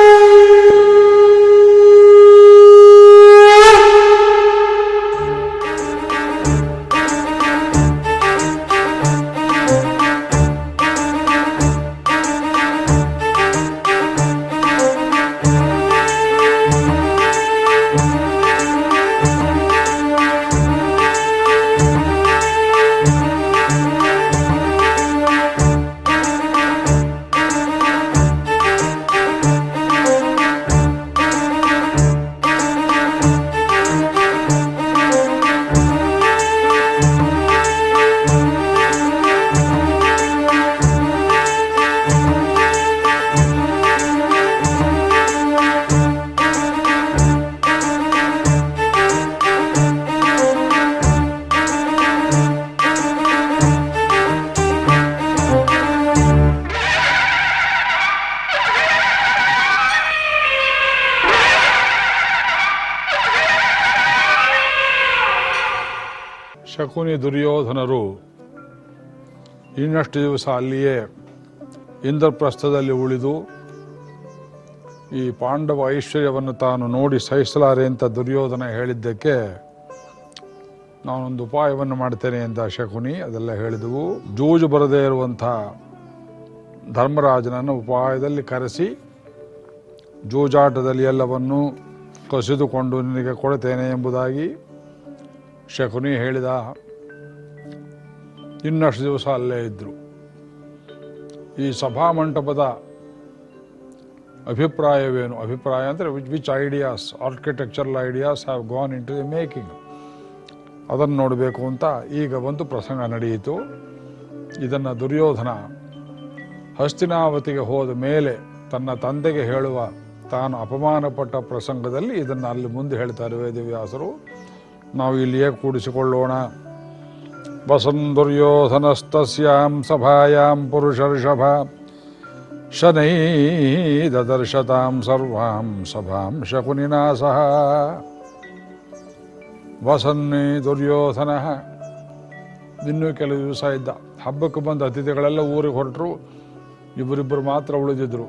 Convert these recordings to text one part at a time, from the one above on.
Woo! Shakuni ದುರ್ಯೋಧನರು ಇನ್ನಷ್ಟು ದಿವಸ ಅಲ್ಲಿಯೇ ಇಂದ್ರಪ್ರಸ್ಥದಲ್ಲಿ ಉಳಿದು ಈ ಪಾಂಡವ ಐಶ್ವರ್ಯವನ್ನು ತಾನು ನೋಡಿ ಸಹಿಸಲಾರೆ ಅಂತ ದುರ್ಯೋಧನ ಹೇಳಿದ್ದಕ್ಕೆ ನಾನೊಂದು ಉಪಾಯವನ್ನು ಮಾಡ್ತೇನೆ ಅಂತ ಶಕುನಿ. ಅದೆಲ್ಲ ಹೇಳಿದವು. ಜೂಜು ಬರದೇ ಇರುವಂಥ ಧರ್ಮರಾಜನನ್ನು ಉಪಾಯದಲ್ಲಿ ಕರೆಸಿ ಜೂಜಾಟದಲ್ಲಿ ಎಲ್ಲವನ್ನು ಕಸಿದುಕೊಂಡು ನಿನಗೆ ಕೊಡುತ್ತೇನೆ ಎಂಬುದಾಗಿ ಶಕುನಿ ಹೇಳಿದ, ಇನ್ನಷ್ಟು ದಿವಸ ಅಲ್ಲೇ ಇದ್ದರು ಈ ಸಭಾಮಂಟಪದ ಅಭಿಪ್ರಾಯವೇನು? ಅಭಿಪ್ರಾಯ ಅಂದರೆ which which ideas architectural ideas have gone into the making ಅದನ್ನು ನೋಡಬೇಕು ಅಂತ ಈಗ ಒಂದು ಪ್ರಸಂಗ ನಡೆಯಿತು. ಇದನ್ನು ದುರ್ಯೋಧನ ಹಸ್ತಿನಾವತಿಗೆ ಹೋದ ಮೇಲೆ ತನ್ನ ತಂದೆಗೆ ಹೇಳುವ ತಾನು ಅಪಮಾನಪಟ್ಟ ಪ್ರಸಂಗದಲ್ಲಿ ಇದನ್ನು ಅಲ್ಲಿ ಮುಂದೆ ಹೇಳ್ತಾರೆ ವೇದವ್ಯಾಸರು. ನಾವು ಇಲ್ಲಿಯೇ ಕೂಡಿಸಿಕೊಳ್ಳೋಣ. ವಸನ್ ದುರ್ಯೋಧನಸ್ತಸ್ಯಾಂ ಸಭಾಯಾಂ ಪುರುಷರ್ಷಭ. ಶನೈ ದದರ್ಶತಾಂ ಸರ್ವಾಂ ಸಭಾಂ ಶಕುನಿನಾ ಸಹ ವಸನ್ನೇ ದುರ್ಯೋಧನ. ಇನ್ನೂ ಕೆಲವು ದಿವಸ ಇದ್ದ. ಹಬ್ಬಕ್ಕೆ ಬಂದ ಅತಿಥಿಗಳೆಲ್ಲ ಊರಿಗೆ ಹೊರಟರು. ಇಬ್ಬರಿಬ್ಬರು ಮಾತ್ರ ಉಳಿದಿದ್ರು.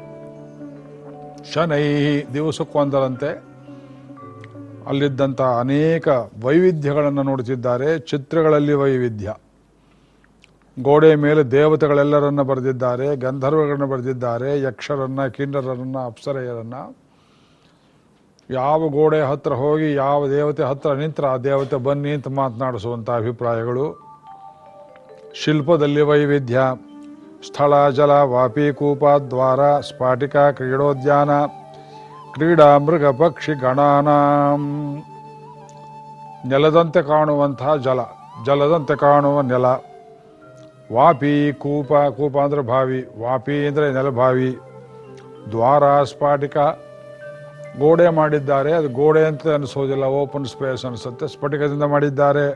ಶನೈ ದಿವಸಕ್ಕೊಂದರಂತೆ ಅಲ್ಲಿದ್ದಂಥ ಅನೇಕ ವೈವಿಧ್ಯಗಳನ್ನು ನೋಡುತ್ತಿದ್ದಾರೆ ಚಿತ್ರಗಳಲ್ಲಿ ವೈವಿಧ್ಯ. ಗೋಡೆ ಮೇಲೆ ದೇವತೆಗಳೆಲ್ಲರನ್ನ ಬರೆದಿದ್ದಾರೆ, ಗಂಧರ್ವಗಳನ್ನು ಬರೆದಿದ್ದಾರೆ, ಯಕ್ಷರನ್ನ ಕಿನ್ನರರನ್ನ ಅಪ್ಸರೆಯರನ್ನ. ಯಾವ ಗೋಡೆ ಹತ್ರ ಹೋಗಿ ಯಾವ ದೇವತೆ ಹತ್ರ ನಿಂತರ ಆ ದೇವತೆ ಬನ್ನಿ ಅಂತ ಮಾತನಾಡಿಸುವಂಥ ಅಭಿಪ್ರಾಯಗಳು. ಶಿಲ್ಪದಲ್ಲಿ ವೈವಿಧ್ಯ. ಸ್ಥಳ, ಜಲ, ವಾಪಿ, ಕೂಪ, ದ್ವಾರ, ಸ್ಫಾಟಿಕ, ಕ್ರೀಡೋದ್ಯಾನ. ಕ್ರೀಡಾ ಮೃಗ ಪಕ್ಷಿ ಗಣಾನಾಂ. ನೆಲದಂತೆ ಕಾಣುವಂಥ ಜಲ, ಜಲದಂತೆ ಕಾಣುವ ನೆಲ. ವಾಪಿ ಕೂಪ ಕೂಪ ಅಂದರೆ ಬಾವಿ, ವಾಪಿ ಅಂದರೆ ನೆಲಭಾವಿ ದ್ವಾರ ಸ್ಫಾಟಿಕ, ಗೋಡೆ ಮಾಡಿದ್ದಾರೆ. ಅದು ಗೋಡೆ ಅಂತ ಅನಿಸೋದಿಲ್ಲ, ಓಪನ್ ಸ್ಪೇಸ್ ಅನಿಸುತ್ತೆ, ಸ್ಫಟಿಕದಿಂದ ಮಾಡಿದ್ದಾರೆ.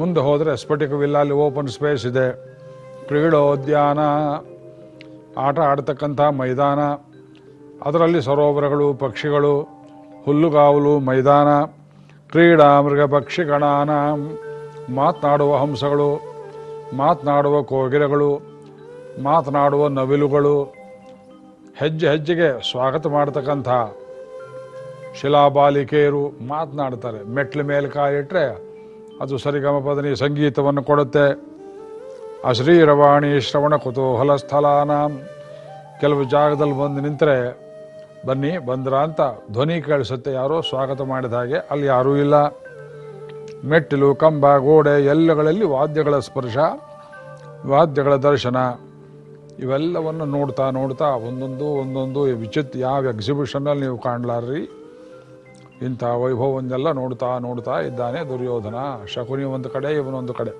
ಮುಂದೆ ಹೋದರೆ ಸ್ಫಟಿಕವಿಲ್ಲ, ಅಲ್ಲಿ ಓಪನ್ ಸ್ಪೇಸ್ ಇದೆ. ಕ್ರೀಡೋದ್ಯಾನ, ಆಟ ಆಡ್ತಕ್ಕಂಥ ಮೈದಾನ. ಅದರಲ್ಲಿ ಸರೋವರಗಳು, ಪಕ್ಷಿಗಳು, ಹುಲ್ಲುಗಾವಲು, ಮೈದಾನ, ಕ್ರೀಡಾ ಮೃಗ ಪಕ್ಷಿಗಣಾನ ಮಾತನಾಡುವ ಹಂಸಗಳು, ಮಾತನಾಡುವ ಕೋಗಿಲೆಗಳು, ಮಾತನಾಡುವ ನವಿಲುಗಳು, ಹೆಜ್ಜೆ ಹೆಜ್ಜೆಗೆ ಸ್ವಾಗತ ಮಾಡತಕ್ಕಂಥ ಶಿಲಾಬಾಲಿಕೆಯರು ಮಾತನಾಡ್ತಾರೆ. ಮೆಟ್ಲ ಮೇಲೆ ಕಾಲಿಟ್ಟರೆ ಅದು ಸರಿಗಮ ಪದನಿ ಸಂಗೀತವನ್ನು ಕೊಡುತ್ತೆ. ಅಶ್ರೀರವಾಣಿ ಶ್ರವಣ ಕುತೂಹಲ ಸ್ಥಳಾನ ಕೆಲವು ಜಾಗದಲ್ಲಿ ಬಂದು ನಿಂತರೆ ಬನ್ನಿ, ಬಂದ್ರ ಅಂತ ಧ್ವನಿ ಕೇಳಿಸುತ್ತೆ ಯಾರೋ ಸ್ವಾಗತ ಮಾಡಿದ ಹಾಗೆ, ಅಲ್ಲಿ ಯಾರೂ ಇಲ್ಲ. ಮೆಟ್ಟಿಲು, ಕಂಬ, ಗೋಡೆ, ಎಲ್ಲಗಳಲ್ಲಿ ವಾದ್ಯಗಳ ಸ್ಪರ್ಶ, ವಾದ್ಯಗಳ ದರ್ಶನ. ಇವೆಲ್ಲವನ್ನು ನೋಡ್ತಾ ನೋಡ್ತಾ ಒಂದೊಂದು ಒಂದೊಂದು ವಿಚಿತ್ರ ಯಾವ ಎಕ್ಸಿಬಿಷನ್ನಲ್ಲಿ ನೀವು ಕಾಣಲಾರ್ರಿ. ಇಂಥ ವೈಭವವನ್ನೆಲ್ಲ ನೋಡ್ತಾ ನೋಡ್ತಾ ಇದ್ದಾನೆ ದುರ್ಯೋಧನ. ಶಕುನಿ ಒಂದು ಕಡೆ ಇವನೊಂದು ಕಡೆ.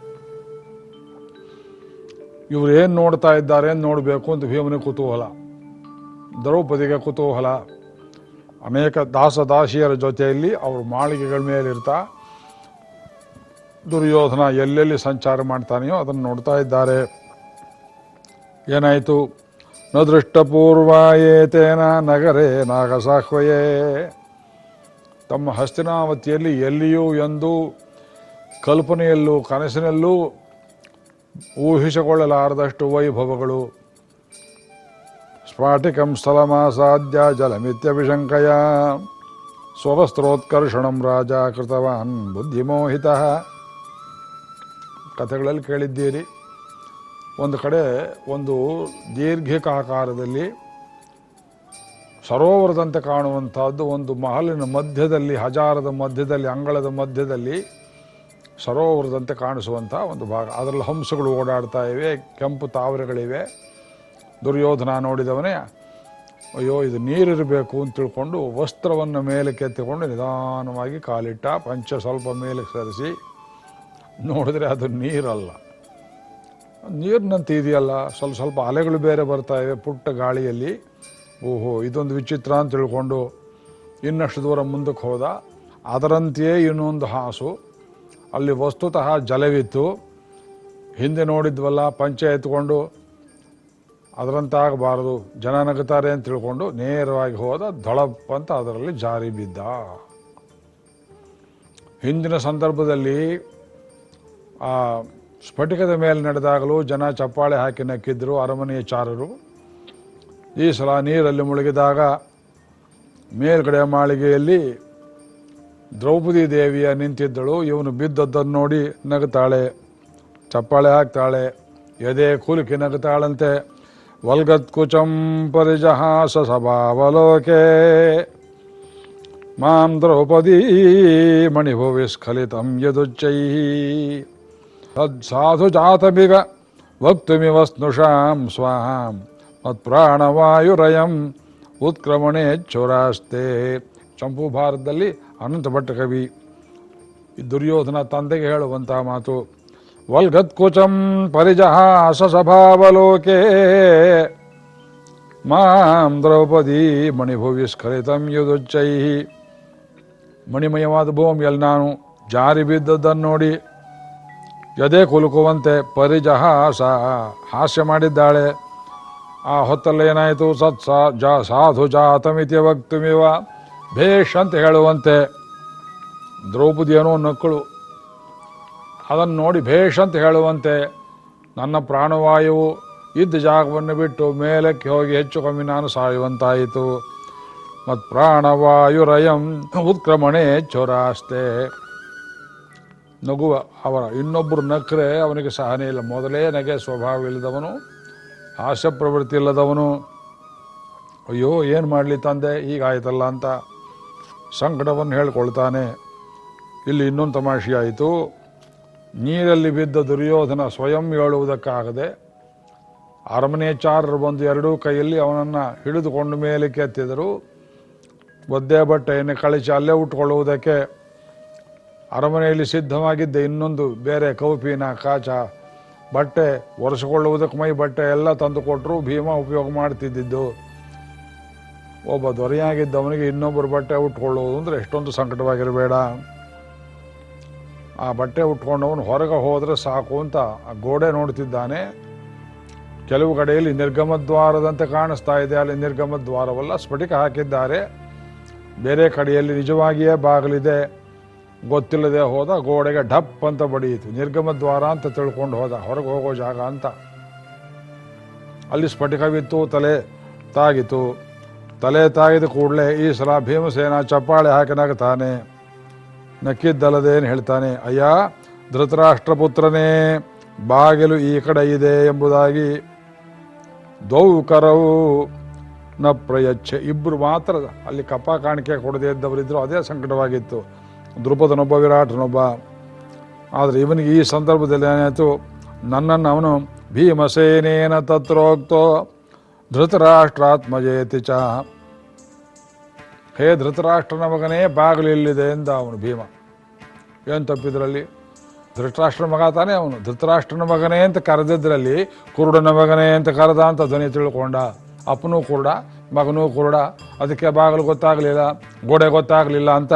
ಇವ್ರು ಏನು ನೋಡ್ತಾ ಇದ್ದಾರೆ ನೋಡಬೇಕು ಅಂತ ಭೀಮನಿಗೆ ಕುತೂಹಲ. ದ್ರೌಪದಿಗೆ ಕುತೂಹಲ. ಅನೇಕ ದಾಸ ದಾಸಿಯರ ಜೊತೆಯಲ್ಲಿ ಅವರು ಮಾಳಿಗೆಗಳ ಮೇಲೆ ಇರ್ತಾ, ದುರ್ಯೋಧನ ಎಲ್ಲೆಲ್ಲಿ ಸಂಚಾರ ಮಾಡ್ತಾನೆಯೋ ಅದನ್ನು ನೋಡ್ತಾ ಇದ್ದಾರೆ. ಏನಾಯಿತು? ನ ದೃಷ್ಟಪೂರ್ವಾಯೇತೇನ ನಗರೇ ನಾಗಸಾಹ್ವಯೇ ತಮ್ಮ ಹಸ್ತಿನಾವತಿಯಲ್ಲಿ ಎಲ್ಲಿಯೂ ಎಂದು, ಕಲ್ಪನೆಯಲ್ಲೂ ಕನಸಿನಲ್ಲೂ ಊಹಿಸಿಕೊಳ್ಳಲಾರದಷ್ಟು ವೈಭವಗಳು. ಸ್ಫಾಟಿಕಂ ಸ್ಥಳಮಾಸಾದ್ಯ ಜಲಮಿತ್ಯಭಿಶಂಕಯ ಸ್ವವಸ್ತ್ರೋತ್ಕರ್ಷಣಂ ರಾಜ ಕೃತವಾನ್ ಬುದ್ಧಿಮೋಹಿತ ಕಥೆಗಳಲ್ಲಿ ಕೇಳಿದ್ದೀರಿ? ಒಂದು ಕಡೆ ಒಂದು ದೀರ್ಘಿಕಾಕಾರದಲ್ಲಿ ಸರೋವರದಂತೆ ಕಾಣುವಂಥದ್ದು ಒಂದು ಮಹಲಿನ ಮಧ್ಯದಲ್ಲಿ, ಹಜಾರದ ಮಧ್ಯದಲ್ಲಿ, ಅಂಗಳದ ಮಧ್ಯದಲ್ಲಿ ಸರೋವರದಂತೆ ಕಾಣಿಸುವಂಥ ಒಂದು ಭಾಗ. ಅದರಲ್ಲಿ ಹಂಸಗಳು ಓಡಾಡ್ತಾ ಇವೆ, ಕೆಂಪು ತಾವರೆಗಳಿವೆ. ದುರ್ಯೋಧನ ನೋಡಿದವನೇ, ಅಯ್ಯೋ, ಇದು ನೀರಿರಬೇಕು ಅಂತ ತಿಳ್ಕೊಂಡು ವಸ್ತ್ರವನ್ನು ಮೇಲೆ ಕೆತ್ತಿಕೊಂಡು ನಿಧಾನವಾಗಿ ಕಾಲಿಟ್ಟ ಪಂಚ ಸ್ವಲ್ಪ ಮೇಲೆ ಸರಿಸಿ, ನೋಡಿದ್ರೆ ಅದು ನೀರಲ್ಲ. ನೀರಿನಂತೆ ಇದೆಯಲ್ಲ, ಸ್ವಲ್ಪ ಸ್ವಲ್ಪ ಅಲೆಗಳು ಬೇರೆ ಬರ್ತಾ ಇವೆ ಪುಟ್ಟ ಗಾಳಿಯಲ್ಲಿ. ಓಹೋ, ಇದೊಂದು ವಿಚಿತ್ರ ಅಂತ ತಿಳ್ಕೊಂಡು ಇನ್ನಷ್ಟು ದೂರ ಮುಂದಕ್ಕೆ ಹೋದ. ಅದರಂತೆಯೇ ಇನ್ನೊಂದು ಹಾಸು. ಅಲ್ಲಿ ವಸ್ತುತಃ ಜಲವಿತ್ತು. ಹಿಂದೆ ನೋಡಿದ್ವಲ್ಲ, ಪಂಚ ಎತ್ಕೊಂಡು ಅದರಂತಾಗಬಾರದು. ಜನ ನಗುತ್ತಾರೆ ಅಂತ ತಿಳ್ಕೊಂಡು ನೇರವಾಗಿ ಹೋದ ದೊಳಪ್ ಅಂತ ಅದರಲ್ಲಿ ಜಾರಿ ಬಿದ್ದ. ಹಿಂದಿನ ಸಂದರ್ಭದಲ್ಲಿ, ಆ, ಸ್ಫಟಿಕದ ಮೇಲೆ ನಡೆದಾಗಲೂ ಜನ ಚಪ್ಪಾಳೆ ಹಾಕಿ ನಕ್ಕಿದ್ರು ಅರಮನೆಯ ಚಾರರು. ಈ ಸಲ ನೀರಲ್ಲಿ ಮುಳುಗಿದಾಗ ಮೇಲ್ಗಡೆ ಮಾಳಿಗೆಯಲ್ಲಿ ದ್ರೌಪದಿ ದೇವಿಯ ನಿಂತಿದ್ದಳು. ಇವನು ಬಿದ್ದದ್ದನ್ನು ನೋಡಿ ನಗುತ್ತಾಳೆ, ಚಪ್ಪಾಳೆ ಹಾಕ್ತಾಳೆ, ಎದೆ ಕೂಲಿಕೆ ನಗುತ್ತಾಳಂತೆ. ವಲ್ಗತ್ಕುಚಂ ಪರಿಜಹಾಸ ಸಭಾವಲೋಕೆ ಮಾಂ द्रौपदी ಯದುಚ್ಚೈ ತತ್ಸಾಧು ಜಾತಮಿವ ವಕ್ತುಮಿವ ಸ್ನುಷಾಂ ಸ್ವಾಂ ಮತ್ಪ್ರಾಣವಾಯುರಯಂ ಉತ್ಕ್ರಮಣೆ ಚೋರಾಸ್ತೆ ಚಂಪು ಭಾರತದಲ್ಲಿ ಅನಂತ ಭಟ್ಟ ಕವಿ, ದುರ್ಯೋಧನ ತಂದೆಗೆ ಹೇಳುವಂಥ ಮಾತು ವಲ್ಗತ್ಕುಚಂ ಪರಿಜಹಾಸ ಸಭಾವಲೋಕೆ ಮಾಂ ದ್ರೌಪದಿ ಮಣಿಭುವಿ ಸ್ಖಲಿತಂ ಯುದುಚ್ಚೈ. ಮಣಿಮಯವಾದ ಭೂಮಿಯಲ್ಲಿ ನಾನು ಜಾರಿ ಬಿದ್ದದ್ದನ್ನು ನೋಡಿ ಎದೆ ಕುಲುಕುವಂತೆ ಪರಿಜಹಾಸ ಹಾಸ್ಯ ಮಾಡಿದ್ದಾಳೆ. ಆ ಹೊತ್ತಲ್ಲಿ ಏನಾಯಿತು? ಸತ್ ಸಾ ಜಾ ಸಾಧು ಜಾತಮಿತಿ ವಕ್ತುಮಿವ ಭೇಷ್ ಅಂತ ಹೇಳುವಂತೆ ದ್ರೌಪದಿಯನೋ ನಕ್ಕಳು ಅದನ್ನು ನೋಡಿ ಭೇಷ್ ಅಂತ ಹೇಳುವಂತೆ, ನನ್ನ ಪ್ರಾಣವಾಯುವು ಇದ್ದ ಜಾಗವನ್ನು ಬಿಟ್ಟು ಮೇಲಕ್ಕೆ ಹೋಗಿ ಹೆಚ್ಚು ಕಮ್ಮಿ ನಾನು ಸಾಯುವಂತಾಯಿತು. ಮತ್ತು ಪ್ರಾಣವಾಯುರಯಂ ಉತ್ಕ್ರಮಣೆ ಚೋರಾಸ್ತೆ. ನಗುವ ಅವರ ಇನ್ನೊಬ್ಬರು ನಕ್ರೆ ಅವನಿಗೆ ಸಹನೆ ಇಲ್ಲ. ಮೊದಲೇ ನಗೆ ಸ್ವಭಾವ ಇಲ್ಲದವನು ಹಾಸ್ಯ ಪ್ರವೃತ್ತಿ ಇಲ್ಲದವನು. ಅಯ್ಯೋ, ಏನು ಮಾಡಲಿ ತಂದೆ ಹೀಗಾಯ್ತಲ್ಲ ಅಂತ ಸಂಕಟವನ್ನು ಹೇಳ್ಕೊಳ್ತಾನೆ. ಇಲ್ಲಿ ಇನ್ನೊಂದು ತಮಾಷೆ ಆಯಿತು ನೀರಲ್ಲಿ ಬಿದ್ದ ದುರ್ಯೋಧನ ಸ್ವಯಂ ಹೇಳುವುದಕ್ಕಾಗದೆ ಅರಮನೆಚಾರರು ಬಂದು ಎರಡೂ ಕೈಯಲ್ಲಿ ಅವನನ್ನು ಹಿಡಿದುಕೊಂಡು ಮೇಲೆ ಕೆತ್ತಿದರು ಒದ್ದೆ ಬಟ್ಟೆಯನ್ನು ಕಳಿಸಿ ಅಲ್ಲೇ ಉಟ್ಕೊಳ್ಳುವುದಕ್ಕೆ ಅರಮನೆಯಲ್ಲಿ ಸಿದ್ಧವಾಗಿದ್ದ ಇನ್ನೊಂದು ಬೇರೆ ಕೌಪಿನ ಕಾಚ ಬಟ್ಟೆ ಒರೆಸಿಕೊಳ್ಳುವುದಕ್ಕೆ ಮೈ ಬಟ್ಟೆ ಎಲ್ಲ ತಂದು ಕೊಟ್ಟರು. ಭೀಮ ಉಪಯೋಗ ಮಾಡ್ತಿದ್ದಿದ್ದು ಒಬ್ಬ ದೊರೆಯಾಗಿದ್ದವನಿಗೆ ಇನ್ನೊಬ್ಬರು ಬಟ್ಟೆ ಉಟ್ಕೊಳ್ಳುವುದು ಅಂದರೆ ಎಷ್ಟೊಂದು ಸಂಕಟವಾಗಿರಬೇಡ. ಆ ಬಟ್ಟೆ ಉಟ್ಕೊಂಡವನು ಹೊರಗೆ ಹೋದರೆ ಸಾಕು ಅಂತ ಗೋಡೆ ನೋಡ್ತಿದ್ದಾನೆ. ಕೆಲವು ಕಡೆಯಲ್ಲಿ ನಿರ್ಗಮ ದ್ವಾರದಂತೆ ಕಾಣಿಸ್ತಾ ಇದೆ. ಅಲ್ಲಿ ನಿರ್ಗಮ ದ್ವಾರವಲ್ಲ ಸ್ಫಟಿಕ ಹಾಕಿದ್ದಾರೆ. ಬೇರೆ ಕಡೆಯಲ್ಲಿ ನಿಜವಾಗಿಯೇ ಬಾಗಿಲಿದೆ. ಗೊತ್ತಿಲ್ಲದೆ ಹೋದ ಗೋಡೆಗೆ ಢಪ್ ಅಂತ ಬಡಿಯಿತು. ನಿರ್ಗಮ ದ್ವಾರ ಅಂತ ತಿಳ್ಕೊಂಡು ಹೋದ, ಹೊರಗೆ ಹೋಗೋ ಜಾಗ ಅಂತ. ಅಲ್ಲಿ ಸ್ಫಟಿಕವಿತ್ತು, ತಲೆ ತಾಗಿತು ತಲೆ ತಾಗಿದ ಕೂಡಲೇ ಈ ಸಲ ಭೀಮಸೇನ ಚಪ್ಪಾಳೆ ಹಾಕಿನಾಗ ನಗ್ತಾನೆ. ನಕ್ಕಿದ್ದಲ್ಲದೇನು ಹೇಳ್ತಾನೆ, ಅಯ್ಯ, ಧೃತರಾಷ್ಟ್ರಪುತ್ರನೇ, ಬಾಗಿಲು ಈ ಕಡೆ ಇದೆ ಎಂಬುದಾಗಿ ದೌಕರವು ನ ಪ್ರಯಚ್ಛೆ. ಇಬ್ಬರು ಮಾತ್ರ ಅಲ್ಲಿ ಕಪ್ಪ ಕಾಣಿಕೆ ಕೊಡದೇ ಇದ್ದವರಿದ್ದರು ಅದೇ ಸಂಕಟವಾಗಿತ್ತು. ದ್ರುಪದನೊಬ್ಬ, ವಿರಾಟನೊಬ್ಬ. ಆದರೆ ಇವನಿಗೆ ಈ ಸಂದರ್ಭದಲ್ಲಿ ಏನಾಯಿತು? ನನ್ನನ್ನು ಅವನು ಭೀಮಸೇನೇನ ತತ್ರೋಕ್ತೋ ಧೃತರಾಷ್ಟ್ರಾತ್ಮಜೇತಿ ಚ. ಹೇ ಧೃತರಾಷ್ಟ್ರನ ಮಗನೇ, ಬಾಗಿಲು ಇಲ್ಲಿದೆ ಎಂದ ಅವನು ಭೀಮ. ಏನು ತಪ್ಪಿದ್ರಲ್ಲಿ? ಧೃತರಾಷ್ಟ್ರ ಮಗ ತಾನೇ ಅವನು. ಧೃತರಾಷ್ಟ್ರನ ಮಗನೇ ಅಂತ ಕರೆದಿದ್ರಲ್ಲಿ, ಕುರುಡನ ಮಗನೇ ಅಂತ ಕರೆದ ಅಂತ ಧ್ವನಿ ತಿಳ್ಕೊಂಡ. ಅಪ್ಪನೂ ಕುರುಡ, ಮಗನೂ ಕುರುಡ, ಅದಕ್ಕೆ ಬಾಗಿಲು ಗೊತ್ತಾಗಲಿಲ್ಲ, ಗೋಡೆ ಗೊತ್ತಾಗಲಿಲ್ಲ ಅಂತ.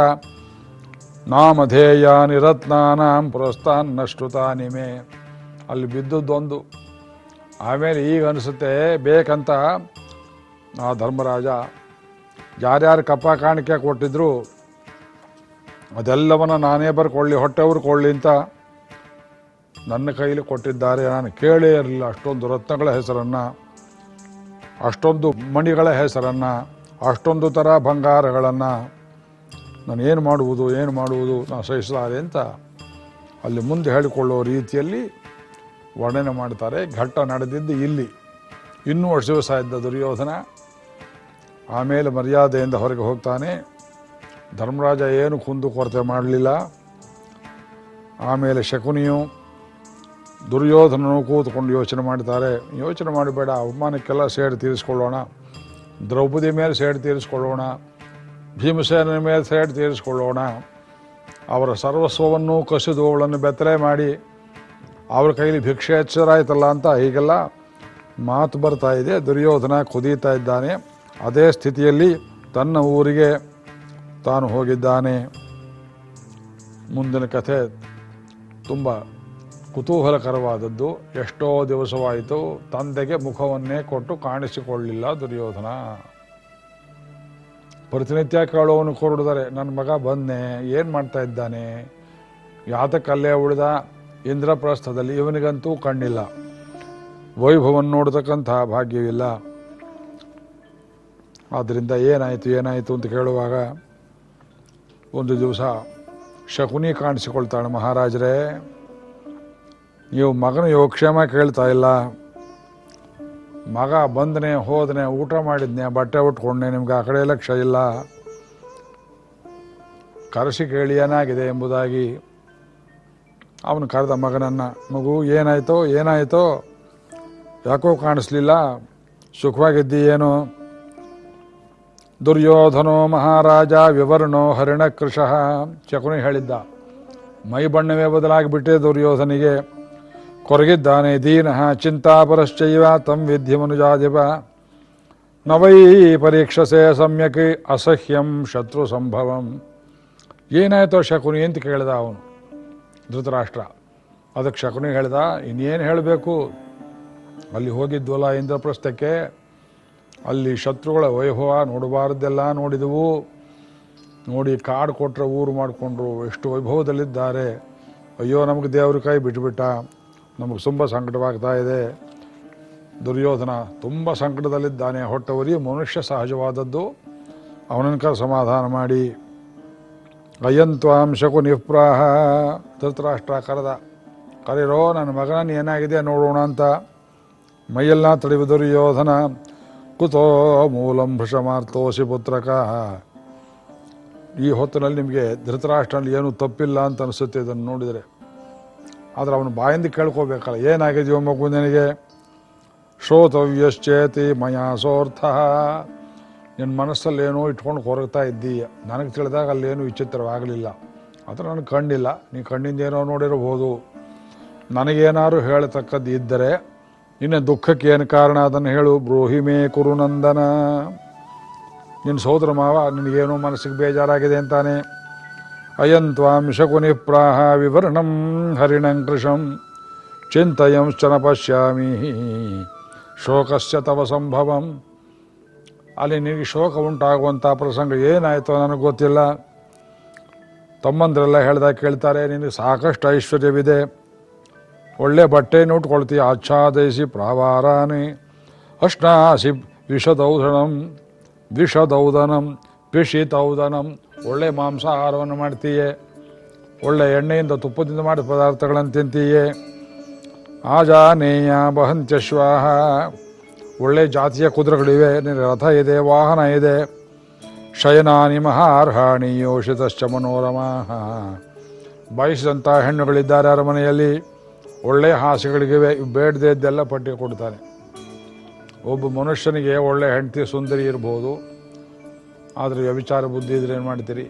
ನಾಮಧೇಯ ನಿರತ್ನಾನಾಂ ಪುರಸ್ತಾನ್ ನಷ್ಟುತಾನಿಮೆ ಅಲ್ಲಿ ಬಿದ್ದದ್ದೊಂದು. ಆಮೇಲೆ ಈಗ ಅನಿಸುತ್ತೆ, ಬೇಕಂತ ಆ ಧರ್ಮರಾಜ ಯಾರ್ಯಾರು ಕಪ್ಪ ಕಾಣಿಕೆ ಕೊಟ್ಟಿದ್ರು, ಅದೆಲ್ಲವನ್ನ ನಾನೇ ಬರ್ಕೊಳ್ಳಿ, ಹೊಟ್ಟೆವ್ರು ಕೊಳ್ಳಿ ಅಂತ ನನ್ನ ಕೈಲಿ ಕೊಟ್ಟಿದ್ದಾರೆ. ನಾನು ಕೇಳೇ ಇರಲಿಲ್ಲ ಅಷ್ಟೊಂದು ರತ್ನಗಳ ಹೆಸರನ್ನು, ಅಷ್ಟೊಂದು ಮಣಿಗಳ ಹೆಸರನ್ನು, ಅಷ್ಟೊಂದು ಥರ ಬಂಗಾರಗಳನ್ನು ನಾನು ಏನು ಮಾಡುವುದು ಏನು ಮಾಡುವುದು, ನಾನು ಸಹಿಸಲಾರೆ ಅಂತ ಅಲ್ಲಿ ಮುಂದೆ ಹೇಳಿಕೊಳ್ಳೋ ರೀತಿಯಲ್ಲಿ ವರ್ಣನೆ ಮಾಡ್ತಾರೆ. ಘಟ್ಟ ನಡೆದಿದ್ದು ಇಲ್ಲಿ. ಇನ್ನೂ ವರ್ಷ ದಿವಸ ಇದ್ದ ದುರ್ಯೋಧನ ಆಮೇಲೆ ಮರ್ಯಾದೆಯಿಂದ ಹೊರಗೆ ಹೋಗ್ತಾನೆ. ಧರ್ಮರಾಜ ಏನು ಕುಂದು ಕೊರತೆ ಮಾಡಲಿಲ್ಲ. ಆಮೇಲೆ ಶಕುನಿಯು ದುರ್ಯೋಧನನು ಕೂತ್ಕೊಂಡು ಯೋಚನೆ ಮಾಡ್ತಾರೆ. ಯೋಚನೆ ಮಾಡಬೇಡ, ಅವಮಾನಕ್ಕೆಲ್ಲ ಸೇಡು ತೀರಿಸ್ಕೊಳ್ಳೋಣ. ದ್ರೌಪದಿ ಮೇಲೆ ಸೇಡು ತೀರಿಸ್ಕೊಳ್ಳೋಣ. ಭೀಮಸೇನ ಮೇಲೆ ಸೇಡು ತೀರಿಸ್ಕೊಳ್ಳೋಣ. ಅವರ ಸರ್ವಸ್ವವನ್ನು ಕಸಿದು ಅವಳನ್ನು ಬೆತ್ತಲೆ ಮಾಡಿ, ಅವ್ರ ಕೈಲಿ ಭಿಕ್ಷೆ ಎಚ್ಚರಾಯ್ತಲ್ಲ ಅಂತ ಹೀಗೆಲ್ಲ ಮಾತು ಬರ್ತಾ ಇದೆ. ದುರ್ಯೋಧನ ಕುದೀತಾ ಇದ್ದಾನೆ. ಅದೇ ಸ್ಥಿತಿಯಲ್ಲಿ ತನ್ನ ಊರಿಗೆ ತಾನು ಹೋಗಿದ್ದಾನೆ. ಮುಂದಿನ ಕಥೆ ತುಂಬ ಕುತೂಹಲಕರವಾದದ್ದು. ಎಷ್ಟೋ ದಿವಸವಾಯಿತು, ತಂದೆಗೆ ಮುಖವನ್ನೇ ಕೊಟ್ಟು ಕಾಣಿಸಿಕೊಳ್ಳಿಲ್ಲ ದುರ್ಯೋಧನ. ಪ್ರತಿನಿತ್ಯ ಕೇಳೋವನು ಕೊರಡಿದರೆ ನನ್ನ ಮಗ ಬಂದೆ ಏನು ಮಾಡ್ತಾ ಇದ್ದಾನೆ? ಯಾತಕ್ಕಲ್ಲೇ ಉಳಿದ ಇಂದ್ರಪ್ರಸ್ಥದಲ್ಲಿ ಇವನಿಗಂತೂ ಕಣ್ಣಿಲ್ಲ. ವೈಭವವನ್ನು ನೋಡತಕ್ಕಂಥ ಭಾಗ್ಯವಿಲ್ಲ. ಆದ್ದರಿಂದ ಏನಾಯಿತು ಏನಾಯಿತು ಅಂತ ಕೇಳುವಾಗ ಒಂದು ದಿವಸ ಶಕುನಿ ಕಾಣಿಸಿಕೊಳ್ತಾಳೆ, ಮಹಾರಾಜರೇ, ನೀವು ಮಗನ ಯೋಗಕ್ಷೇಮ ಕೇಳ್ತಾ ಇಲ್ಲ. ಮಗ ಬಂದನೆ, ಹೋದನೆ, ಊಟ ಮಾಡಿದ್ನೆ, ಬಟ್ಟೆ ಉಟ್ಕೊಂಡೆ ನಿಮ್ಗೆ ಆ ಕಡೆ ಲಕ್ಷ ಇಲ್ಲ. ಕರೆಸಿ ಕೇಳಿ ಏನಾಗಿದೆ ಎಂಬುದಾಗಿ ಅವನು ಕರೆದ ಮಗನನ್ನು, ಮಗು, ಏನಾಯಿತೋ ಏನಾಯಿತೋ, ಯಾಕೋ ಕಾಣಿಸ್ಲಿಲ್ಲ ಸುಖವಾಗಿದ್ದೀ ಏನು ದುರ್ಯೋಧನೋ ಮಹಾರಾಜ ವಿವರ್ಣೋ ಹರಿಣಕೃಶಃ ಶಕುನಿ ಹೇಳಿದ್ದ. ಮೈ ಬಣ್ಣವೇ ಬದಲಾಗಿಬಿಟ್ಟೆ ದುರ್ಯೋಧನಿಗೆ. ಕೊರಗಿದ್ದಾನೆ ದೀನಃ, ಚಿಂತಾಪರಶ್ಚೈವ, ತಂ ವಿದ್ಯ ಮನುಜಾಧಿಪ. ನವೈ ಪರೀಕ್ಷಸೆ ಸಮ್ಯಕ್ ಅಸಹ್ಯಂ ಶತ್ರು ಸಂಭವಂ. ಏನಾಯ್ತೋ ಶಕುನಿ ಅಂತ ಕೇಳಿದ ಅವನು, ಧೃತರಾಷ್ಟ್ರ. ಅದಕ್ಕೆ ಶಕುನಿ ಹೇಳ್ದ, ಇನ್ನೇನು ಹೇಳಬೇಕು? ಅಲ್ಲಿ ಹೋಗಿದ್ವಲ್ಲ ಇಂದ್ರಪ್ರಸ್ಥಕ್ಕೆ ಅಲ್ಲಿ ಶತ್ರುಗಳ ವೈಭವ ನೋಡಬಾರ್ದೆಲ್ಲ ನೋಡಿದವು. ನೋಡಿ ಕಾಡು ಕೊಟ್ಟರೆ ಊರು ಮಾಡಿಕೊಂಡ್ರು, ಎಷ್ಟು ವೈಭವದಲ್ಲಿದ್ದಾರೆ. ಅಯ್ಯೋ, ನಮಗೆ ದೇವ್ರ ಕೈ ಬಿಟ್ಬಿಟ್ಟ. ನಮಗೆ ತುಂಬ ಸಂಕಟವಾಗ್ತಾ ಇದೆ. ದುರ್ಯೋಧನ ತುಂಬ ಸಂಕಟದಲ್ಲಿದ್ದಾನೆ. ಹೊಟ್ಟವರಿ ಮನುಷ್ಯ ಸಹಜವಾದದ್ದು. ಅವನನ್ಕ ಸಮಾಧಾನ ಮಾಡಿ. ಅಯ್ಯಂತ್ವಾಂ ಶಕು ನಿಪ್ರಾಹ. ಧೃತರಾಷ್ಟ್ರ ಕರೆದ. ಕರೀರೋ, ನನ್ನ ಮಗನ ಏನಾಗಿದೆ ನೋಡೋಣ ಅಂತ. ಮೈಯೆಲ್ಲ ತಡೆಯುವ ದುರ್ಯೋಧನ. ಕುತೋ ಮೂಲಂ ಭೃಷಮಾರ್ತೋಸಿ ಪುತ್ರಕ ಈ ಹೊತ್ತಿನಲ್ಲಿ ನಿಮಗೆ ಧೃತರಾಷ್ಟ್ರಲ್ಲಿ ಏನೂ ತಪ್ಪಿಲ್ಲ ಅಂತ ಅನಿಸುತ್ತೆ ಇದನ್ನು ನೋಡಿದರೆ. ಆದರೆ ಅವನು ಬಾಯಿಂದ ಕೇಳ್ಕೋಬೇಕಲ್ಲ, ಏನಾಗಿದೆಯೋ ಮಗು ನಿನಗೆ? ಶ್ರೋತವ್ಯಶ್ಚೇತಿ ಮಯಾ ಸೋರ್ಥ. ನಿನ್ನ ಮನಸ್ಸಲ್ಲಿ ಏನೋ ಇಟ್ಕೊಂಡು ಹೊರಗ್ತಾ ಇದ್ದೀಯ. ನನಗೆ ತಿಳಿದಾಗ ಅಲ್ಲೇನು ವಿಚಿತ್ರವಾಗಲಿಲ್ಲ. ಆದರೆ ನನಗೆ ಕಣ್ಣಿಲ್ಲ. ನೀ ಕಣ್ಣಿಂದ ಏನೋ ನೋಡಿರಬಹುದು. ನನಗೇನಾದ್ರು ಹೇಳತಕ್ಕದ್ದು ಇದ್ದರೆ ನಿನ್ನ ದುಃಖಕ್ಕೆ ಏನು ಕಾರಣ? ಅದನ್ನು ಹೇಳು. ಬ್ರೋಹಿಮೇ ಕುರುನಂದನ. ನಿನ್ನ ಸೋದರ ಮಾವ, ನಿನಗೇನೋ ಮನಸ್ಸಿಗೆ ಬೇಜಾರಾಗಿದೆ ಅಂತಾನೆ. ಅಯಂತ್ವಾಂ ಶಕುನಿ ಪ್ರಾಹ ವಿವರ್ಣಂ ಹರಿಣಂ ಕೃಷಂ ಚಿಂತಯಂಶ್ಚನ ಪಶ್ಯಾಮಿ. ಶೋಕಸ್ಯ ತವ ಸಂಭವಂ. ಅಲ್ಲಿ ನಿನಗೆ ಶೋಕ ಉಂಟಾಗುವಂಥ ಪ್ರಸಂಗ ಏನಾಯಿತು ನನಗೆ ಗೊತ್ತಿಲ್ಲ. ತಮ್ಮಂದ್ರೆಲ್ಲ ಹೇಳ್ದಾಗ ಕೇಳ್ತಾರೆ, ನಿನಗೆ ಸಾಕಷ್ಟು ಐಶ್ವರ್ಯವಿದೆ. ಒಳ್ಳೆ ಬಟ್ಟೆ ಉಟ್ಕೊಳ್ತೀಯ. ಆಚ್ಛಾದಯಿಸಿ ಪ್ರಾವಾರಾನಿ ಅಷ್ಟಾಸಿ ವಿಷದೌಧನಂ ವಿಷದೌದನಂ ಪಿಷಿತೌದನಂ ಒಳ್ಳೆ ಮಾಂಸಾಹಾರವನ್ನು ಮಾಡ್ತೀಯೇ. ಒಳ್ಳೆ ಎಣ್ಣೆಯಿಂದ ತುಪ್ಪದಿಂದ ಮಾಡಿದ ಪದಾರ್ಥಗಳನ್ನು ತಿಂತೀಯೇ. ಆಜಾನೇಯ ಬಹಂತ್ಯಶ್ವಾಹ. ಒಳ್ಳೆ ಜಾತಿಯ ಕುದುರೆಗಳಿವೆ. ರಥ ಇದೆ, ವಾಹನ ಇದೆ. ಶಯನಾನಿ ಮಹಾರ್ಹಾಣಿ ಯೋಷಿತಶ್ಚ ಮನೋರಮಾ ಬಯಸಿದಂಥ ಹೆಣ್ಣುಗಳಿದ್ದಾರೆ ಅರಮನೆಯಲ್ಲಿ. ಒಳ್ಳೆ ಹಾಸ್ಯಗಳಿಗಿವೆ ಬೇಡದೇ ಇದ್ದೆಲ್ಲ ಪಟ್ಟಿ ಕೊಡ್ತಾನೆ. ಒಬ್ಬ ಮನುಷ್ಯನಿಗೆ ಒಳ್ಳೆ ಹೆಂಡತಿ ಸುಂದರಿ ಇರ್ಬೋದು. ಆದರೆ ವ್ಯವಿಚಾರ ಬುದ್ಧಿ ಇದ್ರೆ ಏನು ಮಾಡ್ತೀರಿ?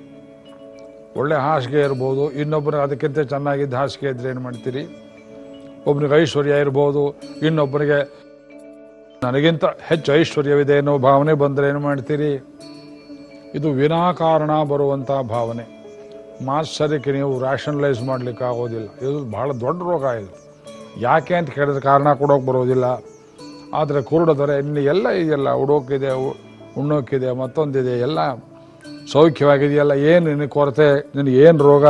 ಒಳ್ಳೆ ಹಾಸಿಗೆ ಇರ್ಬೋದು. ಇನ್ನೊಬ್ಬರು ಅದಕ್ಕಿಂತ ಚೆನ್ನಾಗಿದ್ದ ಹಾಸಿಗೆ ಇದ್ರೆ ಏನು ಮಾಡ್ತೀರಿ? ಒಬ್ಬನಿಗೆ ಐಶ್ವರ್ಯ ಇರ್ಬೋದು. ಇನ್ನೊಬ್ಬರಿಗೆ ನನಗಿಂತ ಹೆಚ್ಚು ಐಶ್ವರ್ಯವಿದೆ ಅನ್ನೋ ಭಾವನೆ ಬಂದರೆ ಏನು ಮಾಡ್ತೀರಿ? ಇದು ವಿನಾಕಾರಣ ಬರುವಂಥ ಭಾವನೆ. ಮಾತ್ಸರ್ಯಕ್ಕೆ ನೀವು ರ್ಯಾಷನಲೈಸ್ ಮಾಡಲಿಕ್ಕೆ ಆಗೋದಿಲ್ಲ. ಇದು ಬಹಳ ದೊಡ್ಡ ರೋಗ ಇದು. ಯಾಕೆ ಅಂತ ಕೇಳಿದ ಕಾರಣ ಕೊಡೋಕೆ ಬರೋದಿಲ್ಲ. ಆದರೆ ಕುರುಡದರೆ ಇನ್ನು ಎಲ್ಲ ಇದೆಯಲ್ಲ ಉಡೋಕಿದೆ ಉ- ಉಣ್ಣೋಕ್ಕಿದೆ ಮತ್ತೊಂದಿದೆ, ಎಲ್ಲ ಸೌಖ್ಯವಾಗಿದೆಯಲ್ಲ, ಏನು ನಿನಗೆ ಕೊರತೆ, ನಿನಗೆ ಏನು ರೋಗ?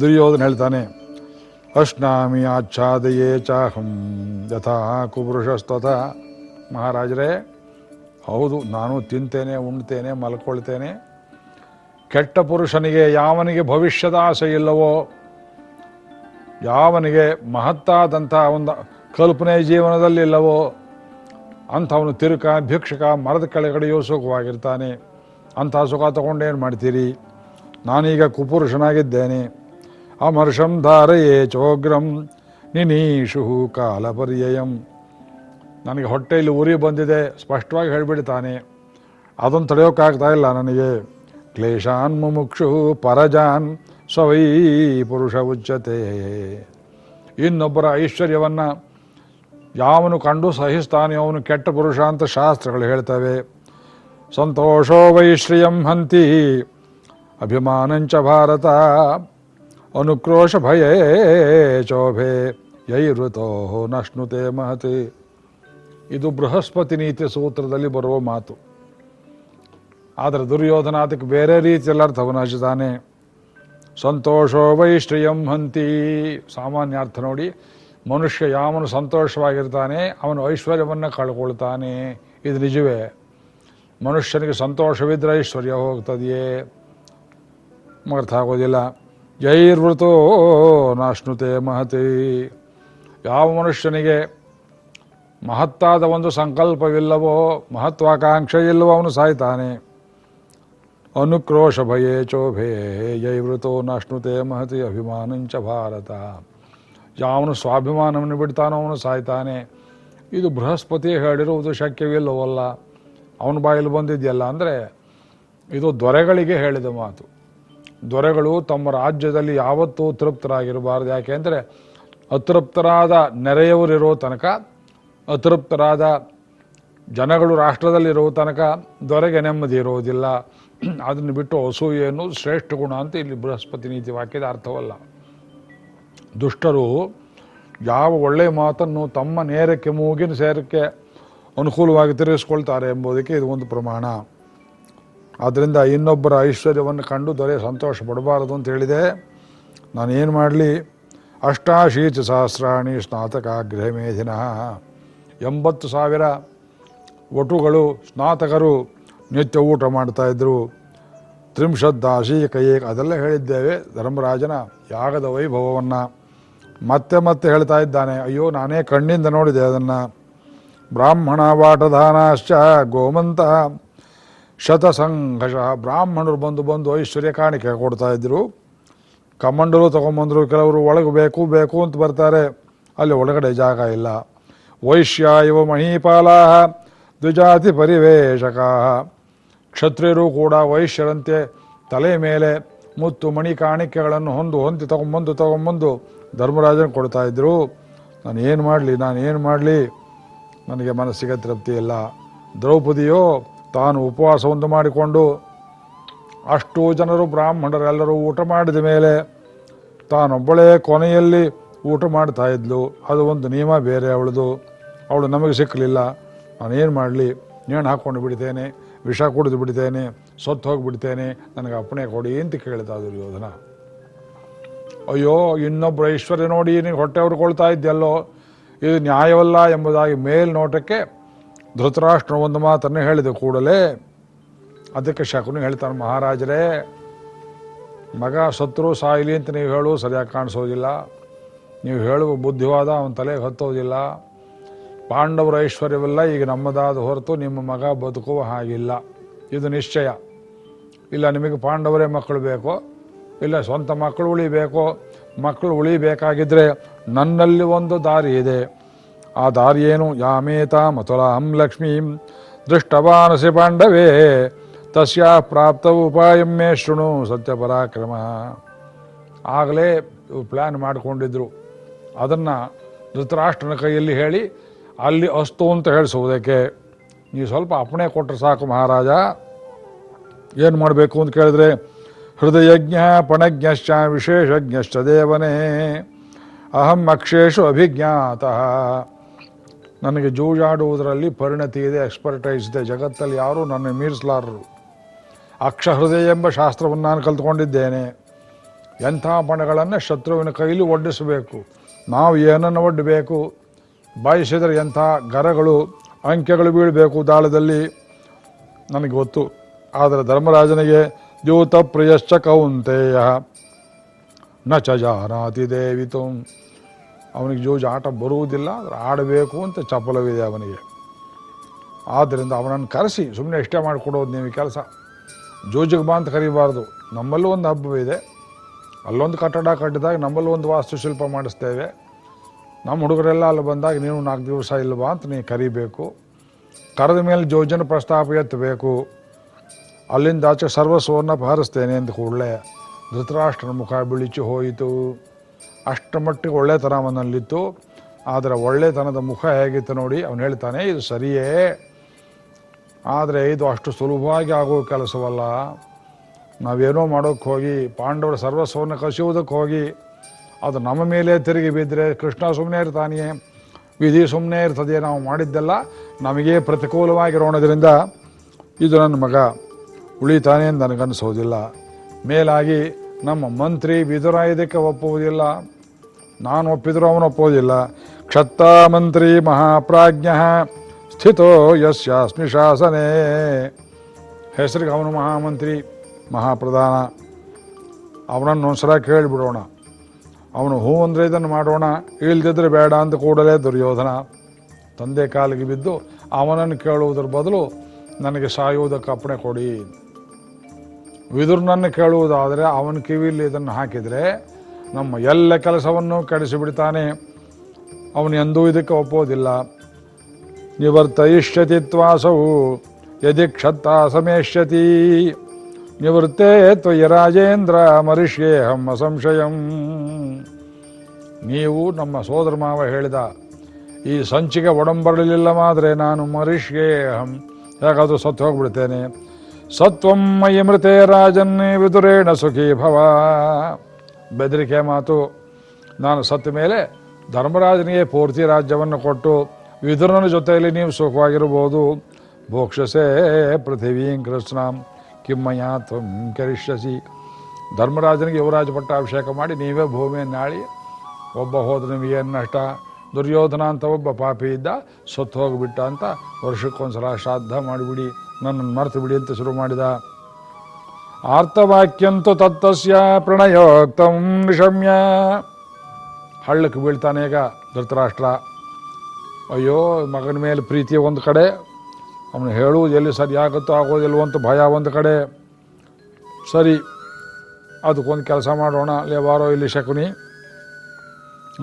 ದುರ್ಯೋಧನ ಹೇಳ್ತಾನೆ ಅಶ್ನಾಮಿ ಆಚ್ಛಾದಯೇ ಚಾಹಂ, ಯಥಾ ಕುಪುರುಷಸ್ತಥ ಮಹಾರಾಜರೇ, ಹೌದು, ನಾನು ತಿಂತೇನೆ, ಉಣ್ತೇನೆ, ಮಲ್ಕೊಳ್ತೇನೆ ಕೆಟ್ಟ ಪುರುಷನಿಗೆ ಯಾವನಿಗೆ ಭವಿಷ್ಯದ ಆಸೆ ಇಲ್ಲವೋ, ಯಾವನಿಗೆ ಮಹತ್ತಾದಂಥ ಒಂದು ಕಲ್ಪನೆ ಜೀವನದಲ್ಲಿಲ್ಲವೋ ಅಂಥವನು ತಿರುಕ, ಭಿಕ್ಷಕ, ಮರದ ಕೆಳಗಡೆಯೂ ಸುಖವಾಗಿರ್ತಾನೆ. ಅಂಥ ಸುಖ ತಗೊಂಡೇನು ಮಾಡ್ತೀರಿ? ನಾನೀಗ ಕುಪುರುಷನಾಗಿದ್ದೇನೆ. ಅಮರ್ಷಂ ಧಾರಯೇ ಚೋಗ್ರಂ ನಿನೀಷು ಕಾಲಪರ್ಯಯಂ. ನನಗೆ ಹೊಟ್ಟೆಯಲ್ಲಿ ಉರಿ ಬಂದಿದೆ, ಸ್ಪಷ್ಟವಾಗಿ ಹೇಳಿಬಿಡ್ತಾನೆ. ಅದನ್ನು ತಡೆಯೋಕ್ಕಾಗ್ತಾ ಇಲ್ಲ ನನಗೆ. ಕ್ಲೇಶಾನ್ ಮುಮುಕ್ಷು ಪರಜಾನ್ ಸವೈ ಪುರುಷ ಉಚ್ಯತೆ ಇನ್ನೊಬ್ಬರ ಐಶ್ವರ್ಯವನ್ನು ಯಾವನು ಕಂಡು ಸಹಿಸ್ತಾನೆ, ಅವನು ಕೆಟ್ಟ ಪುರುಷ ಅಂತ ಶಾಸ್ತ್ರಗಳು ಹೇಳ್ತವೆ. ಸಂತೋಷೋ ವೈಶ್ರಿಯಂ ಹಂತಿ, ಅಭಿಮಾನಂಚ ಭಾರತ, ಅನುಕ್ರೋಶ ಭಯೇ ಚೋಭೆ ಯೈಋತೋ ನಶ್ನುತೆ ಮಹತಿ. ಇದು ಬೃಹಸ್ಪತಿ ನೀತಿ ಸೂತ್ರದಲ್ಲಿ ಬರುವ ಮಾತು. ಆದರೆ ದುರ್ಯೋಧನ ಅದಕ್ಕೆ ಬೇರೆ ರೀತಿಯಲ್ಲಿ ಅರ್ಥವನ್ನು ಹಚ್ಚಿದ್ದಾನೆ ಸಂತೋಷೋ ವೈಶ್ರಿಯಂ ಹಂತಿ. ಸಾಮಾನ್ಯ ಅರ್ಥ ನೋಡಿ, ಮನುಷ್ಯ ಯಾವನು ಸಂತೋಷವಾಗಿರ್ತಾನೆ, ಅವನು ಐಶ್ವರ್ಯವನ್ನು ಕಳ್ಕೊಳ್ತಾನೆ. ಇದು ನಿಜವೇ. ಮನುಷ್ಯನಿಗೆ ಸಂತೋಷವಿದ್ದರೆ ಐಶ್ವರ್ಯ ಹೋಗ್ತದೆಯೇ? ಅರ್ಥ ಆಗೋದಿಲ್ಲ. ಜೈರ್ವೃತೋ ನಾಶ್ನುತೆ ಮಹತಿ. ಯಾವ ಮನುಷ್ಯನಿಗೆ ಮಹತ್ತಾದ ಒಂದು ಸಂಕಲ್ಪವಿಲ್ಲವೋ ಮಹತ್ವಾಕಾಂಕ್ಷೆ ಇಲ್ಲವೋ ಅವನು ಸಾಯ್ತಾನೆ. ಅನುಕ್ರೋಶ ಭಯೇ ಚೋಭೆ ಜೈವೃತೋ ನಾಷ್ಣುತೆ ಮಹತಿ ಅಭಿಮಾನಂಚ ಭಾರತ. ಯಾವನು ಸ್ವಾಭಿಮಾನವನ್ನು ಬಿಡ್ತಾನೋ ಅವನು ಸಾಯ್ತಾನೆ. ಇದು ಬೃಹಸ್ಪತಿ ಹೇಳಿರುವುದು ಶಕ್ಯವಿಲ್ಲವಲ್ಲ. ಅವನ ಬಾಯಲ್ಲಿ ಬಂದಿದೆಯಲ್ಲ ಅಂದರೆ ಇದು ದೊರೆಗಳಿಗೆ ಹೇಳಿದ ಮಾತು. ದೊರೆಗಳು ತಮ್ಮ ರಾಜ್ಯದಲ್ಲಿ ಯಾವತ್ತೂ ತೃಪ್ತರಾಗಿರಬಾರ್ದು. ಯಾಕೆಂದರೆ ಅತೃಪ್ತರಾದ ನೆರೆಯವರಿರೋ ತನಕ, ಅತೃಪ್ತರಾದ ಜನಗಳು ರಾಷ್ಟ್ರದಲ್ಲಿರೋ ತನಕ ದೊರೆಗೆ ನೆಮ್ಮದಿ ಇರೋದಿಲ್ಲ. ಅದನ್ನು ಬಿಟ್ಟು ಅಸೂಯೆಯನ್ನು ಶ್ರೇಷ್ಠ ಗುಣ ಅಂತ ಇಲ್ಲಿ ಬೃಹಸ್ಪತಿ ನೀತಿ ವಾಕ್ಯದ ಅರ್ಥವಲ್ಲ. ದುಷ್ಟರು ಯಾವ ಒಳ್ಳೆಯ ಮಾತನ್ನು ತಮ್ಮ ನೇರಕ್ಕೆ ಮೂಗಿನ ಸೇರಕ್ಕೆ ಅನುಕೂಲವಾಗಿ ತಿರುಗಿಸ್ಕೊಳ್ತಾರೆ ಎಂಬುದಕ್ಕೆ ಇದು ಒಂದು ಪ್ರಮಾಣ. ಆದ್ದರಿಂದ ಇನ್ನೊಬ್ಬರ ಐಶ್ವರ್ಯವನ್ನು ಕಂಡು ದೊರೆ ಸಂತೋಷ ಪಡಬಾರದು ಅಂತ ಹೇಳಿದೆ. ನಾನೇನು ಮಾಡಲಿ? ಅಷ್ಟಾಶೀತಿ ಸಹಸ್ರಾಣಿ ಸ್ನಾತಕ ಮೇಧಿನ. ಎಂಬತ್ತು ಸಾವಿರ ಒಟುಗಳು ಸ್ನಾತಕರು ನಿತ್ಯ ಊಟ ಮಾಡ್ತಾಯಿದ್ರು ಅಶೀಕ ಏಕ ಅದೆಲ್ಲ ಹೇಳಿದ್ದೇವೆ. ಧರ್ಮರಾಜನ ಯಾಗದ ವೈಭವವನ್ನು ಮತ್ತೆ ಮತ್ತೆ ಹೇಳ್ತಾ ಇದ್ದಾನೆ. ಅಯ್ಯೋ, ನಾನೇ ಕಣ್ಣಿಂದ ನೋಡಿದೆ ಅದನ್ನು. ಬ್ರಾಹ್ಮಣ ವಾಟಧಾನಾಶ್ಚ ಗೋಮಂತ. ಶತಸಂಘಷ ಬ್ರಾಹ್ಮಣರು ಬಂದು ಬಂದು ಐಶ್ವರ್ಯ ಕಾಣಿಕೆ ಕೊಡ್ತಾ ಇದ್ರು. ಕಮಂಡರು ತಗೊಂಬಂದರು, ಕೆಲವರು ಒಳಗೆ ಬೇಕು ಬೇಕು ಅಂತ ಬರ್ತಾರೆ. ಅಲ್ಲಿ ಒಳಗಡೆ ಜಾಗ ಇಲ್ಲ. ವೈಶ್ಯ ಇವ ಮಣಿಪಾಲ ದ್ವಿಜಾತಿ ಪರಿವೇಶಕ ಕ್ಷತ್ರಿಯರು ಕೂಡ ವೈಶ್ಯರಂತೆ ತಲೆ ಮೇಲೆ ಮುತ್ತು ಮಣಿ ಕಾಣಿಕೆಗಳನ್ನು ಹೊಂದು ಹೊಂದಿ ತಗೊಂಬಂದು ತಗೊಂಬಂದು ಧರ್ಮರಾಜನ ಕೊಡ್ತಾ ಇದ್ರು. ನಾನು ಏನು ಮಾಡಲಿ, ನಾನು ಏನು ಮಾಡಲಿ? ನನಗೆ ಮನಸ್ಸಿಗೆ ತೃಪ್ತಿ ಇಲ್ಲ. ದ್ರೌಪದಿಯೋ, ತಾನು ಉಪವಾಸವೊಂದು ಮಾಡಿಕೊಂಡು ಅಷ್ಟು ಜನರು ಬ್ರಾಹ್ಮಣರೆಲ್ಲರೂ ಊಟ ಮಾಡಿದ ಮೇಲೆ ತಾನೊಬ್ಬಳೇ ಕೊನೆಯಲ್ಲಿ ಊಟ ಮಾಡ್ತಾ ಇದ್ಲು. ಅದು ಒಂದು ನಿಯಮ ಬೇರೆ ಅವಳದು. ಅವಳು ನಮಗೆ ಸಿಕ್ಕಲಿಲ್ಲ. ನಾನೇನು ಮಾಡಲಿ? ನೇಣು ಹಾಕ್ಕೊಂಡು ಬಿಡ್ತೇನೆ. ವಿಷ ಕುಡಿದು ಬಿಡ್ತೇನೆ, ಸೊತ್ತು ಹೋಗಿಬಿಡ್ತೇನೆ, ನನಗೆ ಅಪ್ಪಣೆ ಕೊಡಿ ಅಂತ ಕೇಳ್ತಾ ದುರ್ಯೋಧನ ಅಯ್ಯೋ ಇನ್ನೊಬ್ಬರು ಐಶ್ವರ್ಯ ನೋಡಿ ನೀನು ಹೊಟ್ಟೆ ಹೊಡ್ಕೊಳ್ತಾ ಇದ್ದೆಲ್ಲೋ ಇದು ನ್ಯಾಯವಲ್ಲ ಎಂಬುದಾಗಿ ಮೇಲ್ನೋಟಕ್ಕೆ ಧೃತರಾಷ್ಟ್ರ ಒಂದು ಮಾತನ್ನು ಹೇಳಿದ ಕೂಡಲೇ, ಅದಕ್ಕೆ ಶಕುನಿ ಹೇಳ್ತಾನೆ, ಮಹಾರಾಜರೇ, ಮಗ ಸತ್ರು ಸಾಯಿಲಿ ಅಂತ ನೀವು ಹೇಳು ಸರಿಯಾಗಿ ಕಾಣಿಸೋದಿಲ್ಲ. ನೀವು ಹೇಳುವ ಬುದ್ಧಿವಾದ ಅವನ ತಲೆಗೆ ಹತ್ತೋದಿಲ್ಲ. ಪಾಂಡವರ ಐಶ್ವರ್ಯವೆಲ್ಲ ಈಗ ನಮ್ಮದಾದ ಹೊರತು ನಿಮ್ಮ ಮಗ ಬದುಕುವ ಹಾಗಿಲ್ಲ. ಇದು ನಿಶ್ಚಯ. ಇಲ್ಲ, ನಿಮಗೆ ಪಾಂಡವರೇ ಮಕ್ಕಳು ಬೇಕೋ? ಇಲ್ಲ, ಸ್ವಂತ ಮಕ್ಕಳು ಉಳಿಬೇಕೋ? ಮಕ್ಕಳು ಉಳಿಬೇಕಾಗಿದ್ದರೆ ನನ್ನಲ್ಲಿ ಒಂದು ದಾರಿ ಇದೆ. ಆ ದಾರಿ ಏನು? ಯಾಮೇತ ಮಥುರಾಂ ಲಕ್ಷ್ಮೀಂ. ದೃಷ್ಟವಾನಸಿ ಪಾಂಡವೇ, ತಸ್ಯ ಪ್ರಾಪ್ತ ಉಪಾಯಂ ಶೃಣು ಸತ್ಯಪರಾಕ್ರಮ ಆಗಲೇ ಪ್ಲ್ಯಾನ್ ಮಾಡಿಕೊಂಡಿದ್ರು. ಅದನ್ನು ಧೃತರಾಷ್ಟ್ರನ ಕೈಯಲ್ಲಿ ಹೇಳಿ ಅಲ್ಲಿ ಅಸ್ತು ಅಂತ ಹೇಳಿಸುವುದಕ್ಕೆ ನೀವು ಸ್ವಲ್ಪ ಅಪ್ಪಣೆ ಕೊಟ್ಟರೆ ಸಾಕು ಮಹಾರಾಜ. ಏನು ಮಾಡಬೇಕು ಅಂತ ಕೇಳಿದ್ರೆ, ಹೃದಯಜ್ಞ ಪಣಜ್ಞಶ್ಚ ವಿಶೇಷಜ್ಞಶ್ಚ ದೇವನೇ, ಅಹಂ ಅಕ್ಷೇಶು ಅಭಿಜ್ಞಾತಃ. ನನಗೆ ಜೂಜಾಡುವುದರಲ್ಲಿ ಪರಿಣತಿ ಇದೆ ಎಕ್ಸ್ಪರ್ಟೈಸ್ ಇದೆ, ಜಗತ್ತಲ್ಲಿ ಯಾರೂ ನನ್ನ ಮೀರಿಸಲಾರರು. ಅಕ್ಷ ಹೃದಯ ಎಂಬ ಶಾಸ್ತ್ರವನ್ನು ನಾನು ಕಲ್ತ್ಕೊಂಡಿದ್ದೇನೆ. ಎಂಥ ಪಣಗಳನ್ನು ಶತ್ರುವಿನ ಕೈಲಿ ಒಡ್ಡಿಸಬೇಕು. ನಾವು ಏನನ್ನು ಒಡ್ಡಬೇಕು ಬಯಸಿದರೆ ಎಂಥ ಗರಗಳು, ಅಂಕೆಗಳು ಬೀಳಬೇಕು ದಾಳದಲ್ಲಿ? ನನಗೆ ಗೊತ್ತು. ಆದರೆ ಧರ್ಮರಾಜನಿಗೆ ದ್ಯೂತ ಪ್ರಿಯಶ್ಚ ಕೌಂತೆಯ, ನ ಚ ಜಾನಾತಿ ದೇವಿತು. ಅವನಿಗೆ ಜೂಜ್ ಆಟ ಬರುವುದಿಲ್ಲ, ಆದರೆ ಆಡಬೇಕು ಅಂತ ಚಪಲವಿದೆ ಅವನಿಗೆ. ಆದ್ದರಿಂದ ಅವನನ್ನು ಕರೆಸಿ ಸುಮ್ಮನೆ ಇಷ್ಟೇ ಮಾಡಿಕೊಡೋದು ನೀವು ಕೆಲಸ. ಜೂಜಿಗೆ ಬಾ ಅಂತ ಕರಿಬಾರ್ದು. ನಮ್ಮಲ್ಲೂ ಒಂದು ಹಬ್ಬವಿದೆ. ಅಲ್ಲೊಂದು ಕಟ್ಟಡ ಕಟ್ಟಿದಾಗ ನಮ್ಮಲ್ಲೂ ಒಂದು ವಾಸ್ತುಶಿಲ್ಪ ಮಾಡಿಸ್ತೇವೆ. ನಮ್ಮ ಹುಡುಗರೆಲ್ಲ ಅಲ್ಲಿ ಬಂದಾಗ ನೀವು ನಾಲ್ಕು ದಿವಸ ಇಲ್ವಾ ಅಂತ ನೀವು ಕರಿಬೇಕು. ಕರೆದ ಮೇಲೆ ಯೋಜನೆ ಪ್ರಸ್ತಾಪ ಎತ್ತಬೇಕು. ಅಲ್ಲಿಂದ ಆಚೆ ಸರ್ವಸ್ವವನ್ನು ಅಪಹರಿಸ್ತೇನೆ ಅಂತ ಕೂಡಲೇ ಧೃತರಾಷ್ಟ್ರನ ಮುಖ ಬಿಳಿಚಿ ಹೋಯಿತು. ಅಷ್ಟ ಮಟ್ಟಿಗೆ ಒಳ್ಳೆತನ ಅವನಲ್ಲಿತ್ತು ಆದರೆ ಒಳ್ಳೆತನದ ಮುಖ ಹೇಗಿತ್ತು ನೋಡಿ ಅವನು ಹೇಳ್ತಾನೆ, ಇದು ಸರಿಯೇ. ಆದರೆ ಇದು ಅಷ್ಟು ಸುಲಭವಾಗಿ ಆಗೋ ಕೆಲಸವಲ್ಲ. ನಾವೇನೋ ಮಾಡೋಕ್ಕೆ ಹೋಗಿ, ಪಾಂಡವರ ಸರ್ವಸ್ವವನ್ನು ಕಸಿಯುವುದಕ್ಕೆ ಹೋಗಿ ಅದು ನಮ್ಮ ಮೇಲೆ ತಿರುಗಿ ಬಿದ್ದರೆ ಕೃಷ್ಣ ಸುಮ್ಮನೆ ಇರ್ತಾನೆಯೇ? ವಿಧಿ ಸುಮ್ಮನೆ ಇರ್ತದೆ, ನಾವು ಮಾಡಿದ್ದೆಲ್ಲ. ನಮಗೆ ಪ್ರತಿಕೂಲವಾಗಿರೋಣದ್ರಿಂದ ಇದು ನನ್ನ ಮಗ ಉಳಿತಾನೆ ಅಂತ ನನಗನ್ನಿಸೋದಿಲ್ಲ ಮೇಲಾಗಿ ನಮ್ಮ ಮಂತ್ರಿ ವಿದುರ ಇದಕ್ಕೆ ಒಪ್ಪುವುದಿಲ್ಲ. ನಾನು ಒಪ್ಪಿದರೂ ಅವನು ಒಪ್ಪೋದಿಲ್ಲ ಕ್ಷತ್ತ ಮಂತ್ರಿ ಮಹಾಪ್ರಾಜ್ಞ ಸ್ಥಿತೋ ಯಸ್ಯಾಸ್ಮಿ ಶಾಸನೇ. ಹೆಸರಿಗೆ ಅವನು ಮಹಾಮಂತ್ರಿ, ಮಹಾಪ್ರಧಾನ. ಅವನನ್ನು ಒಂದ್ಸಲ ಕೇಳಿಬಿಡೋಣ. ಅವನು ಹೂ ಅಂದರೆ ಇದನ್ನು ಮಾಡೋಣ ಇಳ್ದಿದ್ರೆ ಬೇಡ ಅಂತ ಕೂಡಲೇ ದುರ್ಯೋಧನ ತಂದೆ ಕಾಲಿಗೆ ಬಿದ್ದು ಅವನನ್ನು ಕೇಳುವುದರ ಬದಲು ನನಗೆ ಸಾಯುವುದಕ್ಕೆ ಅಪ್ಪಣೆ ಕೊಡಿ. ವಿದುರ್ನನ್ನು ಕೇಳುವುದಾದರೆ ಅವನ ಕಿವಿಯಲ್ಲಿ ಇದನ್ನು ಹಾಕಿದರೆ ನಮ್ಮ ಎಲ್ಲ ಕೆಲಸವನ್ನು ಕೆಡಿಸಿಬಿಡ್ತಾನೆ. ಅವನು ಎಂದೂ ಇದಕ್ಕೆ ಒಪ್ಪೋದಿಲ್ಲ ನಿವರ್ತಯಿಷ್ಯತಿತ್ವಾಸವು ಯದಿ ಕ್ಷತ್ತ ಸಮೇಷ್ಯತಿ ನಿವೃತ್ತೇ ತ್ವಯ ರಾಜೇಂದ್ರ ಹಮ್ಮ ಅಸಂಶಯಂ ನೀವು ನಮ್ಮ ಸೋದರ ಮಾವ ಹೇಳಿದ ಈ ಸಂಚಿಗೆ ಒಡಂಬರಲಿಲ್ಲ ಮಾದ್ರೆ ನಾನು ಮರಿಷ್ಯೇಹಂ ಯಾಕಾದರೂ ಸತ್ತು ಹೋಗ್ಬಿಡ್ತೇನೆ. ಸತ್ವಂ ಮಯಿ ಮೃತೆ ರಾಜನ್ನೇ ವಿದುರೇಣ ಸುಖಿ ಭವ। ಬೆದರಿಕೆ ಮಾತು. ನಾನು ಸತ್ತ ಮೇಲೆ ಧರ್ಮರಾಜನಿಗೆ ಪೂರ್ತಿ ರಾಜ್ಯವನ್ನು ಕೊಟ್ಟು ವಿದುರನ ಜೊತೆಯಲ್ಲಿ ನೀವು ಸುಖವಾಗಿರ್ಬೋದು ಭೋಕ್ಷಸೇ ಪೃಥಿವೀಂ ಕೃಷ್ಣಾಂ. ಕಿಮ್ಮಯ ತ್ವಂ ಕರಿಷ್ಯಸಿ ಧರ್ಮರಾಜನಿಗೆ ಯುವರಾಜ ಪಟ್ಟಾಭಿಷೇಕ ಮಾಡಿ ನೀವೇ ಭೂಮಿಯನ್ನಾಳಿ ಒಬ್ಬ ಹೋದ ನಿಮಗೇನು ನಷ್ಟ? ದುರ್ಯೋಧನ ಅಂತ ಒಬ್ಬ ಪಾಪಿ ಇದ್ದ, ಸತ್ತು ಹೋಗಿಬಿಟ್ಟ ಅಂತ ವರ್ಷಕ್ಕೊಂದ್ಸಲ ಶ್ರಾದ್ದ ಮಾಡಿಬಿಡಿ, ನನ್ನನ್ನು ಮರೆತು ಬಿಡಿ ಅಂತ ಶುರು ಮಾಡಿದ. ಆರ್ತವಾಕ್ಯಂತೂ ತತ್ತಸ್ಯ ಪ್ರಣಯೋಕ್ತಂ ನಿಶಮ್ಯ. ಹಳ್ಳಕ್ಕೆ ಬೀಳ್ತಾನೆ ಈಗ ಧೃತರಾಷ್ಟ್ರ. ಅಯ್ಯೋ, ಮಗನ ಮೇಲೆ ಪ್ರೀತಿ ಒಂದು ಕಡೆ. ಅವನು ಹೇಳುವುದು ಎಲ್ಲಿ ಸರಿಯಾಗುತ್ತೋ ಆಗೋದಿಲ್ವೋ ಅಂತ ಭಯ ಒಂದು ಕಡೆ. ಸರಿ, ಅದಕ್ಕೊಂದು ಕೆಲಸ ಮಾಡೋಣ. ಅಲ್ಲೇ ಬಾರೋ ಇಲ್ಲಿ ಶಕುನಿ.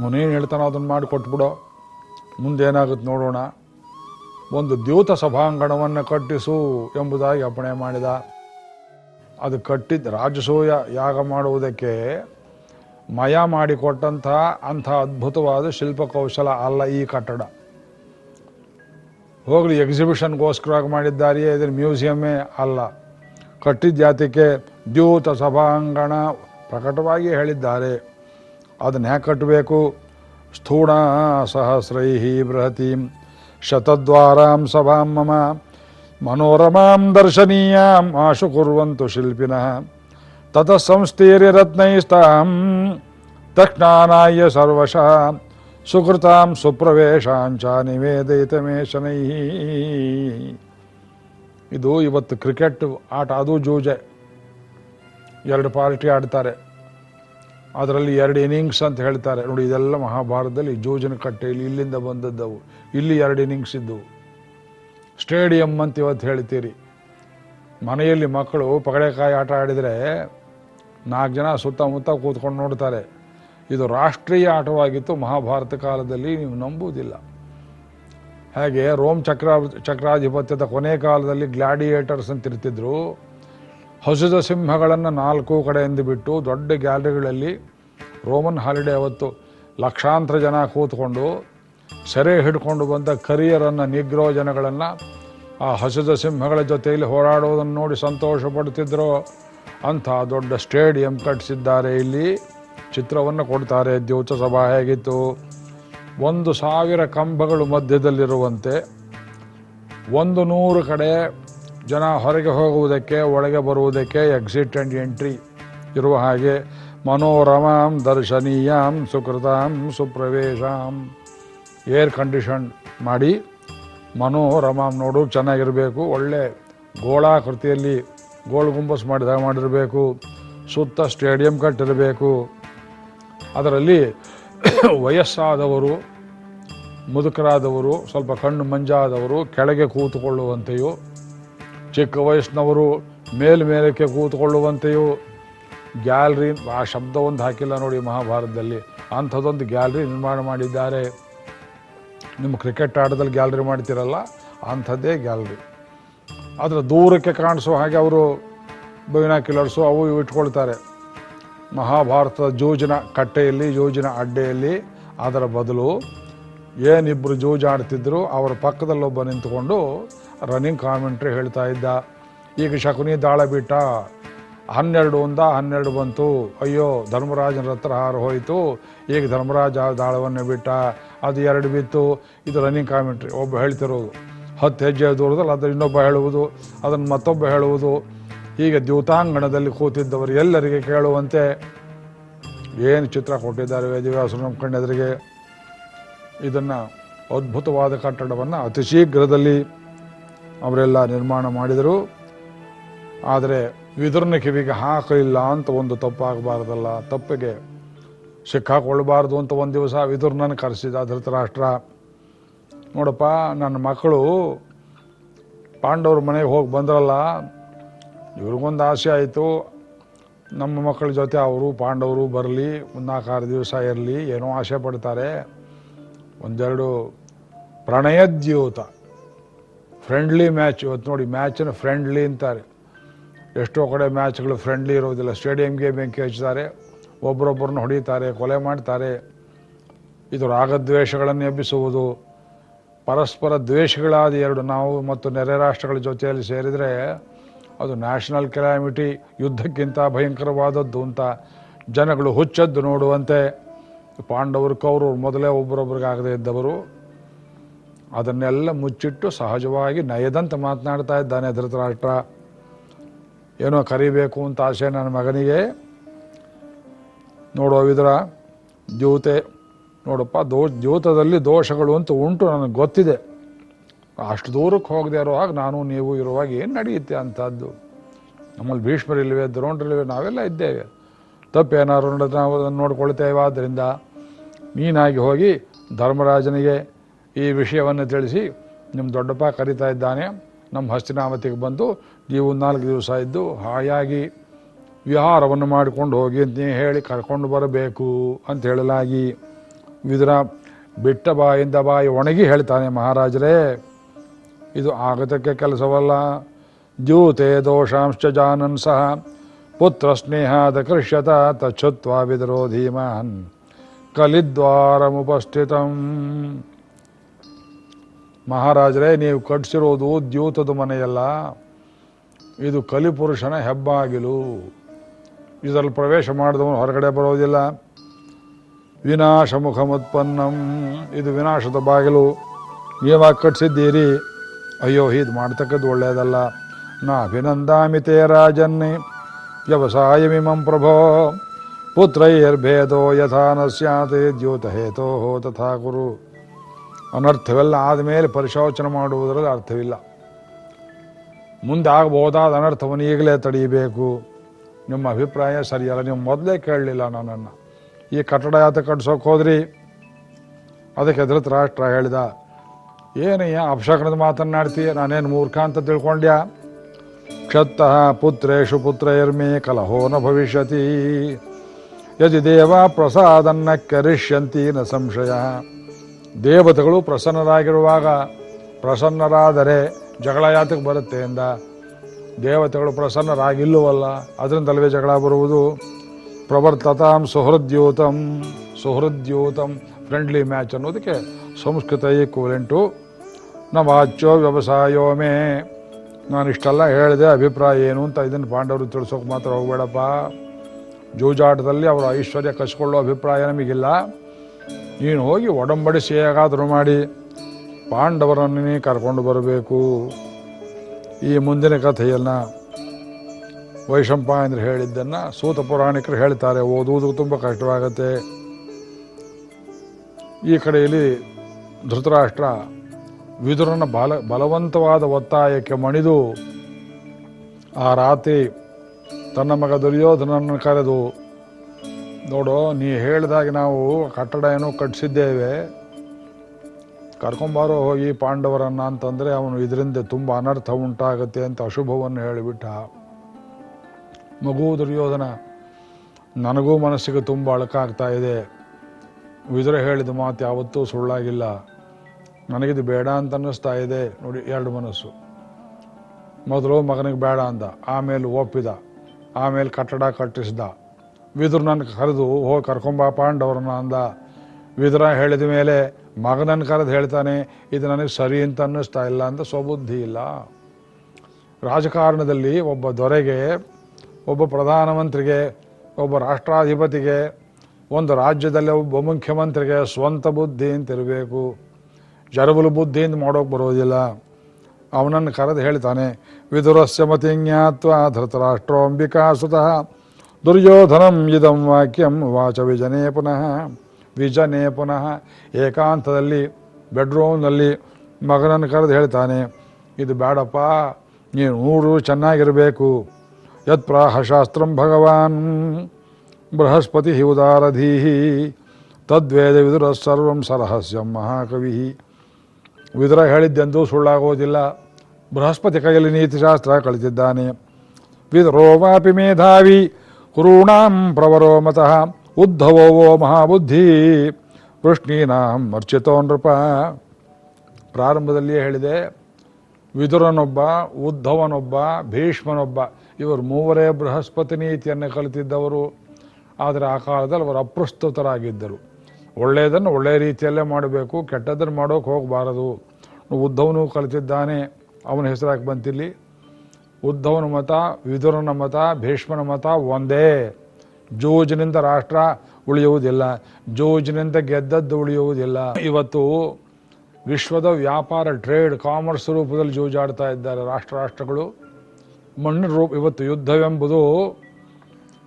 ಅವನೇನು ಹೇಳ್ತಾನೋ ಅದನ್ನು ಮಾಡಿ ಕೊಟ್ಬಿಡೋ. ಮುಂದೇನಾಗುತ್ತೆ ನೋಡೋಣ. ಒಂದು ದ್ಯೂತ ಸಭಾಂಗಣವನ್ನು ಕಟ್ಟಿಸು ಎಂಬುದಾಗಿ ಅಪ್ಪಣೆ ಮಾಡಿದ. ಅದು ಕಟ್ಟಿದ್ದ ರಾಜಸೂಯ ಯಾಗ ಮಾಡುವುದಕ್ಕೆ ಮಯ ಮಾಡಿಕೊಟ್ಟಂಥ ಅಂಥ ಅದ್ಭುತವಾದ ಶಿಲ್ಪಕೌಶಲ ಅಲ್ಲ ಈ ಕಟ್ಟಡ. ಹೋಗಲಿ ಎಕ್ಸಿಬಿಷನ್ಗೋಸ್ಕರವಾಗಿ ಮಾಡಿದ್ದಾರೆಯೇ ಇದ್ರ ಮ್ಯೂಸಿಯಮ್ಮೇ ಅಲ್ಲ. ಕಟ್ಟಿದ್ದ ಜಾತಿಗೆ ದ್ಯೂತ ಸಭಾಂಗಣ ಪ್ರಕಟವಾಗಿ ಹೇಳಿದ್ದಾರೆ. ಅದನ್ನು ಹ್ಯಾಕೆ ಕಟ್ಟಬೇಕು? ಸ್ಥೂಣ ಸಹಸ್ರೈಹಿ ಬೃಹತೀಂ ಶತದ್ವಾರಾಂ ಸಭಾಂ ಮಮ ಮನೋರಮಾಂ ದರ್ಶನೀಯಾಂ ಆಶು ಕುರುವಂತು ಶಿಲ್ಪಿನಃ ತತಃ ಸಂಸ್ಥೀರ್ಯ ರತ್ನೈಸ್ತಾಂ ತಕ್ಷಣಾನಾಯ ಸರ್ವಶಃ ಸುಕೃತಾಂ ಸುಪ್ರವೇಶಾಂಚ ನಿವೇದಯಿತ ಶನೈಹಿ ಶನೈ ಇದು ಇವತ್ತು ಕ್ರಿಕೆಟ್ ಆಟ, ಅದು ಜೂಜೆ. ಎರಡು ಪಾರ್ಟಿ ಆಡ್ತಾರೆ. ಅದರಲ್ಲಿ ಎರಡು ಇನ್ನಿಂಗ್ಸ್ ಅಂತ ಹೇಳ್ತಾರೆ. ನೋಡಿ, ಇದೆಲ್ಲ ಮಹಾಭಾರತದಲ್ಲಿ ಜೂಜನ ಕಟ್ಟೆಯಲ್ಲಿ ಇಲ್ಲಿಂದ ಬಂದದ್ದವು. ಇಲ್ಲಿ ಎರಡು ಇನ್ನಿಂಗ್ಸ್ ಇದ್ದವು ಸ್ಟೇಡಿಯಂ ಅಂತ ಇವತ್ತು ಹೇಳ್ತೀರಿ. ಮನೆಯಲ್ಲಿ ಮಕ್ಕಳು ಪಗಡೆಕಾಯಿ ಆಟ ಆಡಿದರೆ ನಾಲ್ಕು ಜನ ಸುತ್ತಮುತ್ತ ಕೂತ್ಕೊಂಡು ನೋಡ್ತಾರೆ. ಇದು ರಾಷ್ಟ್ರೀಯ ಆಟವಾಗಿತ್ತು. ಮಹಾಭಾರತ ಕಾಲದಲ್ಲಿ ನೀವು ನಂಬುವುದಿಲ್ಲ. ಹಾಗೆ ರೋಮ್ ಚಕ್ರ, ಚಕ್ರಾಧಿಪತ್ಯದ ಕೊನೆ ಕಾಲದಲ್ಲಿ ಗ್ಲಾಡಿಯೇಟರ್ಸ್ ಅಂತ ಇರ್ತಿದ್ರು. ಹಸುದ ಸಿಂಹಗಳನ್ನು ನಾಲ್ಕು ಕಡೆಯಿಂದ ಬಿಟ್ಟು ದೊಡ್ಡ ಗ್ಯಾಲರಿಗಳಲ್ಲಿ ರೋಮನ್ ಹಾಲಿಡೇ ಅವತ್ತು ಲಕ್ಷಾಂತರ ಜನ ಕೂತ್ಕೊಂಡು ಸೆರೆ ಹಿಡ್ಕೊಂಡು ಬಂದ ಕರಿಯರನ್ನು, ನಿಗ್ರೋ ಜನಗಳನ್ನು ಆ ಹಸುದ ಸಿಂಹಗಳ ಜೊತೆಯಲ್ಲಿ ಹೋರಾಡುವುದನ್ನು ನೋಡಿ ಸಂತೋಷ ಪಡ್ತಿದ್ರು ಅಂಥ ದೊಡ್ಡ ಸ್ಟೇಡಿಯಂ ಕಟ್ಟಿಸಿದ್ದಾರೆ ಇಲ್ಲಿ. ಚಿತ್ರವನ್ನು ಕೊಡ್ತಾರೆ. ದ್ಯೂತ ಸಭಾ ಹೇಗಿತ್ತು? ಒಂದು ಸಾವಿರ ಕಂಬಗಳು ಮಧ್ಯದಲ್ಲಿರುವಂತೆ ಒಂದು ನೂರು ಕಡೆ ಜನ ಹೊರಗೆ ಹೋಗುವುದಕ್ಕೆ, ಒಳಗೆ ಬರುವುದಕ್ಕೆ ಎಕ್ಸಿಟ್ ಆ್ಯಂಡ್ ಎಂಟ್ರಿ ಇರುವ ಹಾಗೆ ಮನೋರಮಾಂ, ದರ್ಶನೀಯಾಂ, ಸುಕೃತಾಂ, ಸುಪ್ರವೇಶಾಂ ಏರ್ ಕಂಡೀಷನ್ ಮಾಡಿ ಮನೋರಮಾಂ ನೋಡು, ಚೆನ್ನಾಗಿರಬೇಕು, ಒಳ್ಳೆ ಗೋಳಾಕೃತಿಯಲ್ಲಿ ಗೋಳ್ ಗುಂಬಸ್ ಮಾಡಿದಾಗ ಮಾಡಿರಬೇಕು, ಸುತ್ತ ಸ್ಟೇಡಿಯಂ ಕಟ್ಟಿರಬೇಕು. ಅದರಲ್ಲಿ ವಯಸ್ಸಾದವರು, ಮುದುಕರಾದವರು, ಸ್ವಲ್ಪ ಕಣ್ಣು ಮಂಜಾದವರು, ಕೆಳಗೆ ಕೂತುಕೊಳ್ಳುವಂತೆಯೂ, ಚಿಕ್ಕ ವಯಸ್ಸಿನವರು ಮೇಲ್ಮೇಲಕ್ಕೆ ಕೂತುಕೊಳ್ಳುವಂತೆಯೂ, ಗ್ಯಾಲರಿ, ಆ ಶಬ್ದ ಒಂದು ಹಾಕಿಲ್ಲ ನೋಡಿ ಮಹಾಭಾರತದಲ್ಲಿ. ಅಂಥದ್ದೊಂದು ಗ್ಯಾಲರಿ ನಿರ್ಮಾಣ ಮಾಡಿದ್ದಾರೆ. ನಿಮ್ಮ ಕ್ರಿಕೆಟ್ ಆಟದಲ್ಲಿ ಗ್ಯಾಲರಿ ಮಾಡ್ತಿರಲ್ಲ, ಅಂಥದ್ದೇ ಗ್ಯಾಲರಿ. ಅದರ ದೂರಕ್ಕೆ ಕಾಣಿಸೋ ಹಾಗೆ ಅವರು ಬೈನಾಕ್ಯುಲರ್ಸು ಅವು ಇವು ಇಟ್ಕೊಳ್ತಾರೆ. ಮಹಾಭಾರತದ ಜೂಜಿನ ಕಟ್ಟೆಯಲ್ಲಿ, ಜೂಜಿನ ಅಡ್ಡೆಯಲ್ಲಿ, ಅದರ ಬದಲು ಏನಿಬ್ಬರು ಜೂಜಾಡ್ತಿದ್ರು, ಅವರ ಪಕ್ಕದಲ್ಲೊಬ್ಬ ನಿಂತುಕೊಂಡು ರನ್ನಿಂಗ್ ಕಾಮೆಂಟ್ರಿ ಹೇಳ್ತಾ ಇದ್ದ. ಈಗ ಶಕುನಿ ದಾಳ ಬಿಟ್ಟ ಹನ್ನೆರಡು ಒಂದ, ಹನ್ನೆರಡು ಬಂತು. ಅಯ್ಯೋ, ಧರ್ಮರಾಜನ ಹತ್ರ ಹಾರು ಹೋಯಿತು. ಈಗ ಧರ್ಮರಾಜ ದಾಳವನ್ನು ಬಿಟ್ಟ. ಅದು ಎರಡು ಬಿತ್ತು. ಇದು ರನ್ನಿಂಗ್ ಕಾಮೆಂಟ್ರಿ ಒಬ್ಬ ಹೇಳ್ತಿರೋದು, ಹತ್ತು ಹೆಜ್ಜೆ ದೂರದಲ್ಲಿ ಅದನ್ನು ಇನ್ನೊಬ್ಬ ಹೇಳುವುದು, ಅದನ್ನು ಮತ್ತೊಬ್ಬ ಹೇಳುವುದು. ಹೀಗೆ ದ್ಯೂತಾಂಗಣದಲ್ಲಿ ಕೂತಿದ್ದವರು ಎಲ್ಲರಿಗೆ ಕೇಳುವಂತೆ ಏನು ಚಿತ್ರ ಕೊಟ್ಟಿದ್ದಾರೆ ವೇದವ್ಯಾಸರು ನಮ್ಮ ಕಣ್ಣೆದುರಿಗೆ? ಇದನ್ನು ಅದ್ಭುತವಾದ ಕಟ್ಟಡವನ್ನು ಅತಿ ಶೀಘ್ರದಲ್ಲಿ ಅವರೆಲ್ಲ ನಿರ್ಮಾಣ ಮಾಡಿದರು. ಆದರೆ ವಿದುರ್ನ ಕಿವಿಗೆ ಹಾಕಲಿಲ್ಲ ಅಂತ ಒಂದು ತಪ್ಪಾಗಬಾರ್ದಲ್ಲ. ತಪ್ಪಿಗೆ ಸಿಕ್ಕಾಕೊಳ್ಬಾರ್ದು ಅಂತ ಒಂದು ದಿವಸ ವಿದುರ್ನನ್ನು ಕರೆಸಿದ ಧೃತರಾಷ್ಟ್ರ. ನೋಡಪ್ಪ, ನನ್ನ ಮಕ್ಕಳು ಪಾಂಡವ್ರ ಮನೆಗೆ ಹೋಗಿ ಬಂದ್ರಲ್ಲ ಇವ್ರಿಗೊಂದು ಆಸೆ ಆಯಿತು. ನಮ್ಮ ಮಕ್ಕಳ ಜೊತೆ ಅವರು, ಪಾಂಡವರು ಬರಲಿ ಒಂದು ನಾಲ್ಕಾರು ದಿವಸ ಇರಲಿ, ಏನೋ ಆಸೆ ಪಡ್ತಾರೆ. ಒಂದೆರಡು ಪ್ರಣಯದ್ಯೂತ ಫ್ರೆಂಡ್ಲಿ ಮ್ಯಾಚ್ ಇವತ್ತು ನೋಡಿ ಮ್ಯಾಚನ್ನು ಫ್ರೆಂಡ್ಲಿ ಅಂತಾರೆ. ಎಷ್ಟೋ ಕಡೆ ಮ್ಯಾಚ್ಗಳು ಫ್ರೆಂಡ್ಲಿ ಇರೋದಿಲ್ಲ. ಸ್ಟೇಡಿಯಂಗೆ ಬೆಂಕಿ ಹಚ್ತಾರೆ ಒಬ್ಬರೊಬ್ಬರನ್ನ ಹೊಡಿತಾರೆ, ಕೊಲೆ ಮಾಡ್ತಾರೆ. ಇದು ರಾಗದ್ವೇಷಗಳನ್ನು ಎಬ್ಬಿಸುವುದು. ಪರಸ್ಪರ ದ್ವೇಷಗಳಾದ ಎರಡು ನಾವು ಮತ್ತು ನೆರೆ ರಾಷ್ಟ್ರಗಳ ಜೊತೆಯಲ್ಲಿ ಸೇರಿದರೆ ಅದು ನ್ಯಾಷನಲ್ ಕೆಲಾಮಿಟಿ ಯುದ್ಧಕ್ಕಿಂತ ಭಯಂಕರವಾದದ್ದು ಅಂತ ಜನಗಳು ಹುಚ್ಚದ್ದು ನೋಡುವಂತೆ ಪಾಂಡವರು ಕೌರವರು ಮೊದಲೇ ಒಬ್ಬರೊಬ್ಬರಿಗಾಗದೇ ಇದ್ದವರು. ಅದನ್ನೆಲ್ಲ ಮುಚ್ಚಿಟ್ಟು ಸಹಜವಾಗಿ ನಯದಂತ ಮಾತನಾಡ್ತಾ ಇದ್ದಾನೆ ಧೃತರಾಷ್ಟ್ರ ಏನೋ ಕರಿಬೇಕು ಅಂತ ಆಸೆ ನನ್ನ ಮಗನಿಗೆ. ನೋಡೋ ವಿದ್ರ ದ್ಯೂತೆ, ನೋಡಪ್ಪ, ದೋ, ದ್ಯೂತದಲ್ಲಿ ದೋಷಗಳು ಅಂತ ಉಂಟು, ನನಗೆ ಗೊತ್ತಿದೆ. ಅಷ್ಟು ದೂರಕ್ಕೆ ಹೋಗದೆ ಇರುವಾಗ ನಾನು ನೀವು ಇರುವಾಗ ಏನು ನಡೆಯುತ್ತೆ ಅಂಥದ್ದು? ನಮ್ಮಲ್ಲಿ ಭೀಷ್ಮರಿಲ್ವೇ ದ್ರೋಣರಿಲ್ವೇ ನಾವೆಲ್ಲ ಇದ್ದೇವೆ. ತಪ್ಪೇನಾದ್ರು ನಡೆದ್ರೆ ನಾವು ಅದನ್ನು ನೋಡ್ಕೊಳ್ತೇವೆ. ಆದ್ದರಿಂದ ನೀನಾಗಿ ಹೋಗಿ ಧರ್ಮರಾಜನಿಗೆ ಈ ವಿಷಯವನ್ನು ತಿಳಿಸಿ ನಿಮ್ಮ ದೊಡ್ಡಪ್ಪ ಕರಿತಾ ಇದ್ದಾನೆ. ನಮ್ಮ ಹಸ್ತಿನಾಮತಿಗೆ ಬಂದು ನೀವು ನಾಲ್ಕು ದಿವಸ ಇದ್ದು ಹಾಯಾಗಿ ವಿಹಾರವನ್ನು ಮಾಡಿಕೊಂಡು ಹೋಗಿ ಅಂತ ಹೇಳಿ ಕರ್ಕೊಂಡು ಬರಬೇಕು ಅಂತ ಹೇಳಲಾಗಿ. ವಿದುರ ಬಿಟ್ಟ ಬಾಯಿಂದ ಬಾಯಿ ಒಣಗಿ ಹೇಳ್ತಾನೆ ಮಹಾರಾಜರೇ. ಇದು ಆಗತಕ್ಕೆ ಕೆಲಸವಲ್ಲ. ದ್ಯೂತೆ ದೋಷಾಂಶ ಜಾನನ್ ಸಹ. ಪುತ್ರ ಸ್ನೇಹಾದ ಕೃಷ್ಯತ ತಚ್ಛುತ್ವ ಧೀಮಾನ್ ಕಲಿದ್ವಾರಮುಪಸ್ಥಿತಂ. ಮಹಾರಾಜರೇ, ನೀವು ಕಟ್ಸಿರೋದು ದ್ಯೂತದ ಮನೆಯಲ್ಲ. ಇದು ಕಲಿಪುರುಷನ ಹೆಬ್ಬಾಗಿಲು. ಇದರಲ್ಲಿ ಪ್ರವೇಶ ಮಾಡಿದವನು ಹೊರಗಡೆ ಬರೋದಿಲ್ಲ. ವಿನಾಶ ಮುಖಮುತ್ಪನ್ನಂ ಇದು ವಿನಾಶದ ಬಾಗಿಲು. ನೀವಾಗಿ ಕಟ್ಸಿದ್ದೀರಿ. ಅಯ್ಯೋ ಇದು ಮಾಡ್ತಕ್ಕದ್ದು ಒಳ್ಳೆಯದಲ್ಲ. ನಾ ಅಭಿನಂದಾಮಿತೇ ರಾಜನ್ನೇ. ವ್ಯವಸಾಯಮಿಮಂ ಪ್ರಭೋ. ಪುತ್ರೈರ್ಭೇದೋ ಯಥಾ ನ ಸ್ಯಾತ್ ದ್ಯೂತ ಹೇತೋ ತಥಾ ಕುರು ಅನರ್ಥವೆಲ್ಲ ಆದಮೇಲೆ ಪರಿಶೋಚನೆ ಮಾಡುವುದರಲ್ಲಿ ಅರ್ಥವಿಲ್ಲ. ಮುಂದೆ ಆಗಬಹುದಾದ ಅನರ್ಥವನ್ನು ಈಗಲೇ ತಡೆಯಬೇಕು. ನಿಮ್ಮ ಅಭಿಪ್ರಾಯ ಸರಿಯಲ್ಲ, ನೀವು ಮೊದಲೇ ಕೇಳಲಿಲ್ಲ ನನ್ನನ್ನು. ಈ ಕಟ್ಟಡ ಯಾತ ಕಟ್ಸೋಕೆ ಹೋದ್ರಿ? ಅದಕ್ಕೆ ಧೃತರಾಷ್ಟ್ರ ಹೇಳಿದ ಏನಯ್ಯ ಅಪಶಕನದ ಮಾತನ್ನಾಡ್ತೀಯ ನಾನೇನು ಮೂರ್ಖ ಅಂತ ತಿಳ್ಕೊಂಡ್ಯಾ? ಕ್ಷತ್ತಃ ಪುತ್ರೇಶು ಕಲಹೋ ನ ಭವಿಷ್ಯತಿ. ಯದಿ ದೇವ ಪ್ರಸಾದನ್ನ ಕರಿಷ್ಯಂತಿ ನ ಸಂಶಯ. ದೇವತೆಗಳು ಪ್ರಸನ್ನರಾಗಿರುವಾಗ ಪ್ರಸನ್ನರಾದರೆ ಜಗಳ ಯಾತಕ್ಕೆ ಬರುತ್ತೆ ಎಂದ. ದೇವತೆಗಳು ಪ್ರಸನ್ನರಾಗಿಲ್ಲವಲ್ಲ, ಅದರಿಂದಲ್ವೇ ಜಗಳ ಬರುವುದು. ಪ್ರವರ್ತತಾಂ ಸುಹೃದ್ಯೂತಂ ಸುಹೃದ್ಯೂತಂ ಫ್ರೆಂಡ್ಲಿ ಮ್ಯಾಚ್ ಅನ್ನೋದಕ್ಕೆ ಸಂಸ್ಕೃತ ಈಕ್ವಲೆಂಟು ನ ವಾಚ್ಯೋ ವ್ಯವಸಾಯೋ ಮೇ. ನಾನು ಇಷ್ಟೆಲ್ಲ ಹೇಳಿದೆ, ಅಭಿಪ್ರಾಯ ಏನು ಅಂತ ಇದನ್ನು ಪಾಂಡವರು ತಿಳಿಸೋಕೆ ಮಾತ್ರ ಹೋಗಬೇಡಪ್ಪ. ಜೂಜಾಟದಲ್ಲಿ ಅವರ ಐಶ್ವರ್ಯ ಕಸ್ಕೊಳ್ಳೋ ಅಭಿಪ್ರಾಯ ನಮಗಿಲ್ಲ. ನೀನು ಹೋಗಿ ಒಡಂಬಡಿಸಿ ಹೇಗಾದರೂ ಮಾಡಿ, ಪಾಂಡವರನ್ನೇ ಕರ್ಕೊಂಡು ಬರಬೇಕು. ಈ ಮುಂದಿನ ಕಥೆಯನ್ನು ವೈಶಂಪಾಯಂದ್ರ ಹೇಳಿದ್ದನ್ನು ಸೂತ ಪುರಾಣಿಕರು ಹೇಳ್ತಾರೆ, ಓದುವುದು ತುಂಬ ಕಷ್ಟವಾಗುತ್ತೆ. ಈ ಕಡೆಯಲ್ಲಿ ಧೃತರಾಷ್ಟ್ರ ವಿದುರನ ಬಲ, ಬಲವಂತವಾದ ಒತ್ತಾಯಕ್ಕೆ ಮಣಿದು ಆ ರಾತ್ರಿ ತನ್ನ ಮಗ ದುರ್ಯೋಧನನ್ನು ಕರೆದು, ನೋಡು, ನೀ ಹೇಳಿದಾಗ ನಾವು ಕಟ್ಟಡ ಏನೋ ಕಟ್ಟಿಸಿದ್ದೇವೆ. ಕರ್ಕೊಂಬಾರೋ ಹೋಗಿ ಪಾಂಡವರನ್ನ ಅಂತಂದರೆ ಅವನು ಇದರಿಂದ ತುಂಬ ಅನರ್ಥ ಉಂಟಾಗುತ್ತೆ ಅಂತ ಅಶುಭವನ್ನು ಹೇಳಿಬಿಟ್ಟ. ಮಗು ದುರ್ಯೋಧನ, ನನಗೂ ಮನಸ್ಸಿಗೆ ತುಂಬ ಅಳಕಾಗ್ತಾ ಇದೆ. ವಿದುರ ಹೇಳಿದ ಮಾತು ಯಾವತ್ತೂ ಸುಳ್ಳಾಗಿಲ್ಲ. ನನಗಿದು ಬೇಡ ಅಂತ ಅನ್ನಿಸ್ತಾ ಇದೆ. ನೋಡಿ, ಎರಡು ಮನಸ್ಸು. ಮೊದಲು ಮಗನಿಗೆ ಬೇಡ ಅಂದ, ಆಮೇಲೆ ಒಪ್ಪಿದ, ಆಮೇಲೆ ಕಟ್ಟಡ ಕಟ್ಟಿಸ್ದ. ವಿದುರು ನನ್ನ ಕರೆದು ಹೋಗಿ ಕರ್ಕೊಂಬ ಪಾಂಡವ್ರನ್ನ ಅಂದ. ವಿದುರ ಹೇಳಿದ ಮೇಲೆ ಮಗನನ್ನು ಕರೆದು ಹೇಳ್ತಾನೆ, ಇದು ನನಗೆ ಸರಿ ಅಂತ ಅನ್ನಿಸ್ತಾ ಇಲ್ಲ ಅಂತ ಸ್ವಬುದ್ಧಿ ಇಲ್ಲ. ರಾಜಕಾರಣದಲ್ಲಿ ಒಬ್ಬ ದೊರೆಗೆ, ಒಬ್ಬ ಪ್ರಧಾನಮಂತ್ರಿಗೆ, ಒಬ್ಬ ರಾಷ್ಟ್ರಾಧಿಪತಿಗೆ, ಒಂದು ರಾಜ್ಯದಲ್ಲಿ ಒಬ್ಬ ಮುಖ್ಯಮಂತ್ರಿಗೆ ಸ್ವಂತ ಬುದ್ಧಿ ಅಂತ ಇರಬೇಕು. ಜರಬಲು ಬುದ್ಧಿಯಿಂದ ಮಾಡೋಕೆ ಬರೋದಿಲ್ಲ. ಅವನನ್ನು ಕರೆದು ಹೇಳ್ತಾನೆ, ವಿದುರಸ್ಯ ಮತಿಜ್ಞಾತ್ವ ಧೃತರಾಷ್ಟ್ರೋಂಬಿಕಾ ಸುತಃ, ದುರ್ಯೋಧನಂ ಇದಂ ವಾಕ್ಯಂ ವಾಚ ವಿಜನೇ ಪುನಃ ವಿಜನೇ ಪುನಃ. ಏಕಾಂತದಲ್ಲಿ, ಬೆಡ್ರೂಮ್ನಲ್ಲಿ ಮಗನನ್ನು ಕರೆದು ಹೇಳ್ತಾನೆ, ಇದು ಬೇಡಪ್ಪ ನೀನು ನೂರು ಚೆನ್ನಾಗಿರಬೇಕು. ಯತ್ ಪ್ರಾಹ ಶಾಸ್ತ್ರಂ ಭಗವಾನ್, ಬೃಹಸ್ಪತಿ ಉದಾರಧೀ ತದ್ವೇದ ವಿದುರ ಸರ್ವಂ ಸರಹಸ್ಯಂ ಮಹಾಕವಿ. ವಿದುರ ಹೇಳಿದ್ದೆಂದೂ ಸುಳ್ಳಾಗೋದಿಲ್ಲ. ಬೃಹಸ್ಪತಿ ಕೈಯಲ್ಲಿ ನೀತಿಶಾಸ್ತ್ರ ಕಲಿತಿದ್ದಾನೆ ವಿದುರೋವಾಪಿ ಮೇಧಾವಿ, ಕುರುಣಾಂ ಪ್ರವರೋ ಮತಃ, ಉದ್ಧವೋ ವೋ ಮಹಾಬುದ್ಧಿ, ವೃಷ್ಣೀನಾಂ ಅರ್ಚಿತೋ ನೃಪ. ಪ್ರಾರಂಭದಲ್ಲಿಯೇ ಹೇಳಿದೆ, ವಿದುರನೊಬ್ಬ, ಉದ್ಧವನೊಬ್ಬ, ಭೀಷ್ಮನೊಬ್ಬ, ಇವರು ಮೂವರೇ ಬೃಹಸ್ಪತಿ ನೀತಿಯನ್ನು ಕಲಿತಿದ್ದವರು. ಆದರೆ ಆ ಕಾಲದಲ್ಲಿ ಅವರು ಅಪ್ರಸ್ತುತರಾಗಿದ್ದರು. ಒಳ್ಳೆಯದನ್ನು ಒಳ್ಳೆಯ ರೀತಿಯಲ್ಲೇ ಮಾಡಬೇಕು ಕೆಟ್ಟದನ್ನು ಮಾಡೋಕೆ ಹೋಗಬಾರದು. ಉದ್ಧವನು ಕಲಿತಿದ್ದಾನೆ, ಅವನ ಹೆಸರಾಗಿ ಬಂತಿಲ್ಲಿ. ಉದ್ಧವನ ಮತ, ವಿದುರನ ಮತ, ಭೀಷ್ಮನ ಮತ ಒಂದೇ. ಜೂಜಿನಿಂದ ರಾಷ್ಟ್ರ ಉಳಿಯುವುದಿಲ್ಲ, ಜೂಜಿನಿಂದ ಗೆದ್ದದ್ದು ಉಳಿಯುವುದಿಲ್ಲ. ಇವತ್ತು ವಿಶ್ವದ ವ್ಯಾಪಾರ, ಟ್ರೇಡ್, ಕಾಮರ್ಸ್ ರೂಪದಲ್ಲಿ ಜೂಜಾಡ್ತಾ ಇದ್ದಾರೆ ರಾಷ್ಟ್ರ ರಾಷ್ಟ್ರಗಳು. ಮಣ್ಣು ರೂಪ, ಇವತ್ತು ಯುದ್ಧವೆಂಬುದು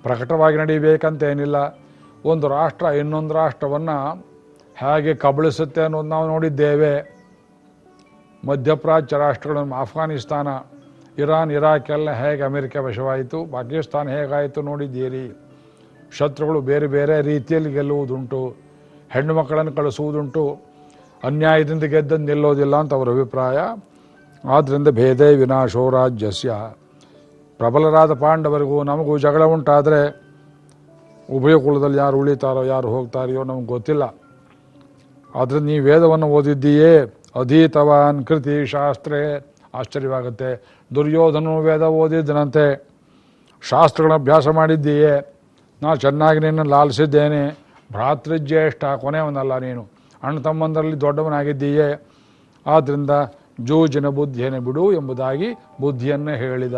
ಪ್ರಕಟವಾಗಿ ನಡೀಬೇಕಂತ ಏನಿಲ್ಲ ಒಂದು ರಾಷ್ಟ್ರ ಇನ್ನೊಂದು ರಾಷ್ಟ್ರವನ್ನು ಹೇಗೆ ಕಬಳಿಸುತ್ತೆ ಅನ್ನೋದು ನಾವು ನೋಡಿದ್ದೇವೆ. ಮಧ್ಯಪ್ರಾಚ್ಯ ರಾಷ್ಟ್ರಗಳನ್ನು ಆಫ್ಘಾನಿಸ್ತಾನ, ಇರಾನ್ ಇರಾಕ್ ಎಲ್ಲ ಹೇಗೆ ಅಮೆರಿಕ ವಶವಾಯಿತು, ಪಾಕಿಸ್ತಾನ ಹೇಗಾಯಿತು ನೋಡಿದ್ದೀರಿ. ಶತ್ರುಗಳು ಬೇರೆ ಬೇರೆ ರೀತಿಯಲ್ಲಿ ಗೆಲ್ಲುವುದುಂಟು, ಹೆಣ್ಣು ಮಕ್ಕಳನ್ನು ಕಳಿಸುವುದುಂಟು, ಅನ್ಯಾಯದಿಂದ ಗೆದ್ದದ್ದು ನಿಲ್ಲೋದಿಲ್ಲ ಅಂತ ಅವರ ಅಭಿಪ್ರಾಯ. ಆದ್ದರಿಂದ ಭೇದೇ ವಿನಾಶೋ ರಾಜ್ಯಸ್ಯ. ಪ್ರಬಲರಾದ ಪಾಂಡವರಿಗೂ ನಮಗೂ ಜಗಳ ಉಂಟಾದರೆ ಉಭಯ ಕುಲದಲ್ಲಿ ಯಾರು ಉಳಿತಾರೋ, ಯಾರು ಹೋಗ್ತಾರೆಯೋ ನಮ್ಗೆ ಗೊತ್ತಿಲ್ಲ. ಆದರೆ ನೀ ವೇದವನ್ನು ಓದಿದ್ದೀಯೇ? ಅಧೀತವಾನ್ ಕೃತಿ ಶಾಸ್ತ್ರೇ. ಆಶ್ಚರ್ಯವಾಗುತ್ತೆ. ದುರ್ಯೋಧನು ವೇದ ಓದಿದ್ದನಂತೆ. ಶಾಸ್ತ್ರಗಳ ಅಭ್ಯಾಸ ಮಾಡಿದ್ದೀಯೇ? ನಾ ಚೆನ್ನಾಗಿ ನಿನ್ನ ಲಾಲಿಸಿದ್ದೇನೆ. ಭ್ರಾತೃಜ್ಯೇಷ್ಠ ಕೊನೆಯವನಲ್ಲ ನೀನು. ಅಣ್ಣ ತಮ್ಮಂದರಲ್ಲಿ ದೊಡ್ಡವನಾಗಿದ್ದೀಯೇ? ಆದ್ದರಿಂದ ಜೂಜಿನ ಬುದ್ಧಿಯನ್ನು ಬಿಡು ಎಂಬುದಾಗಿ ಬುದ್ಧಿಯನ್ನು ಹೇಳಿದ.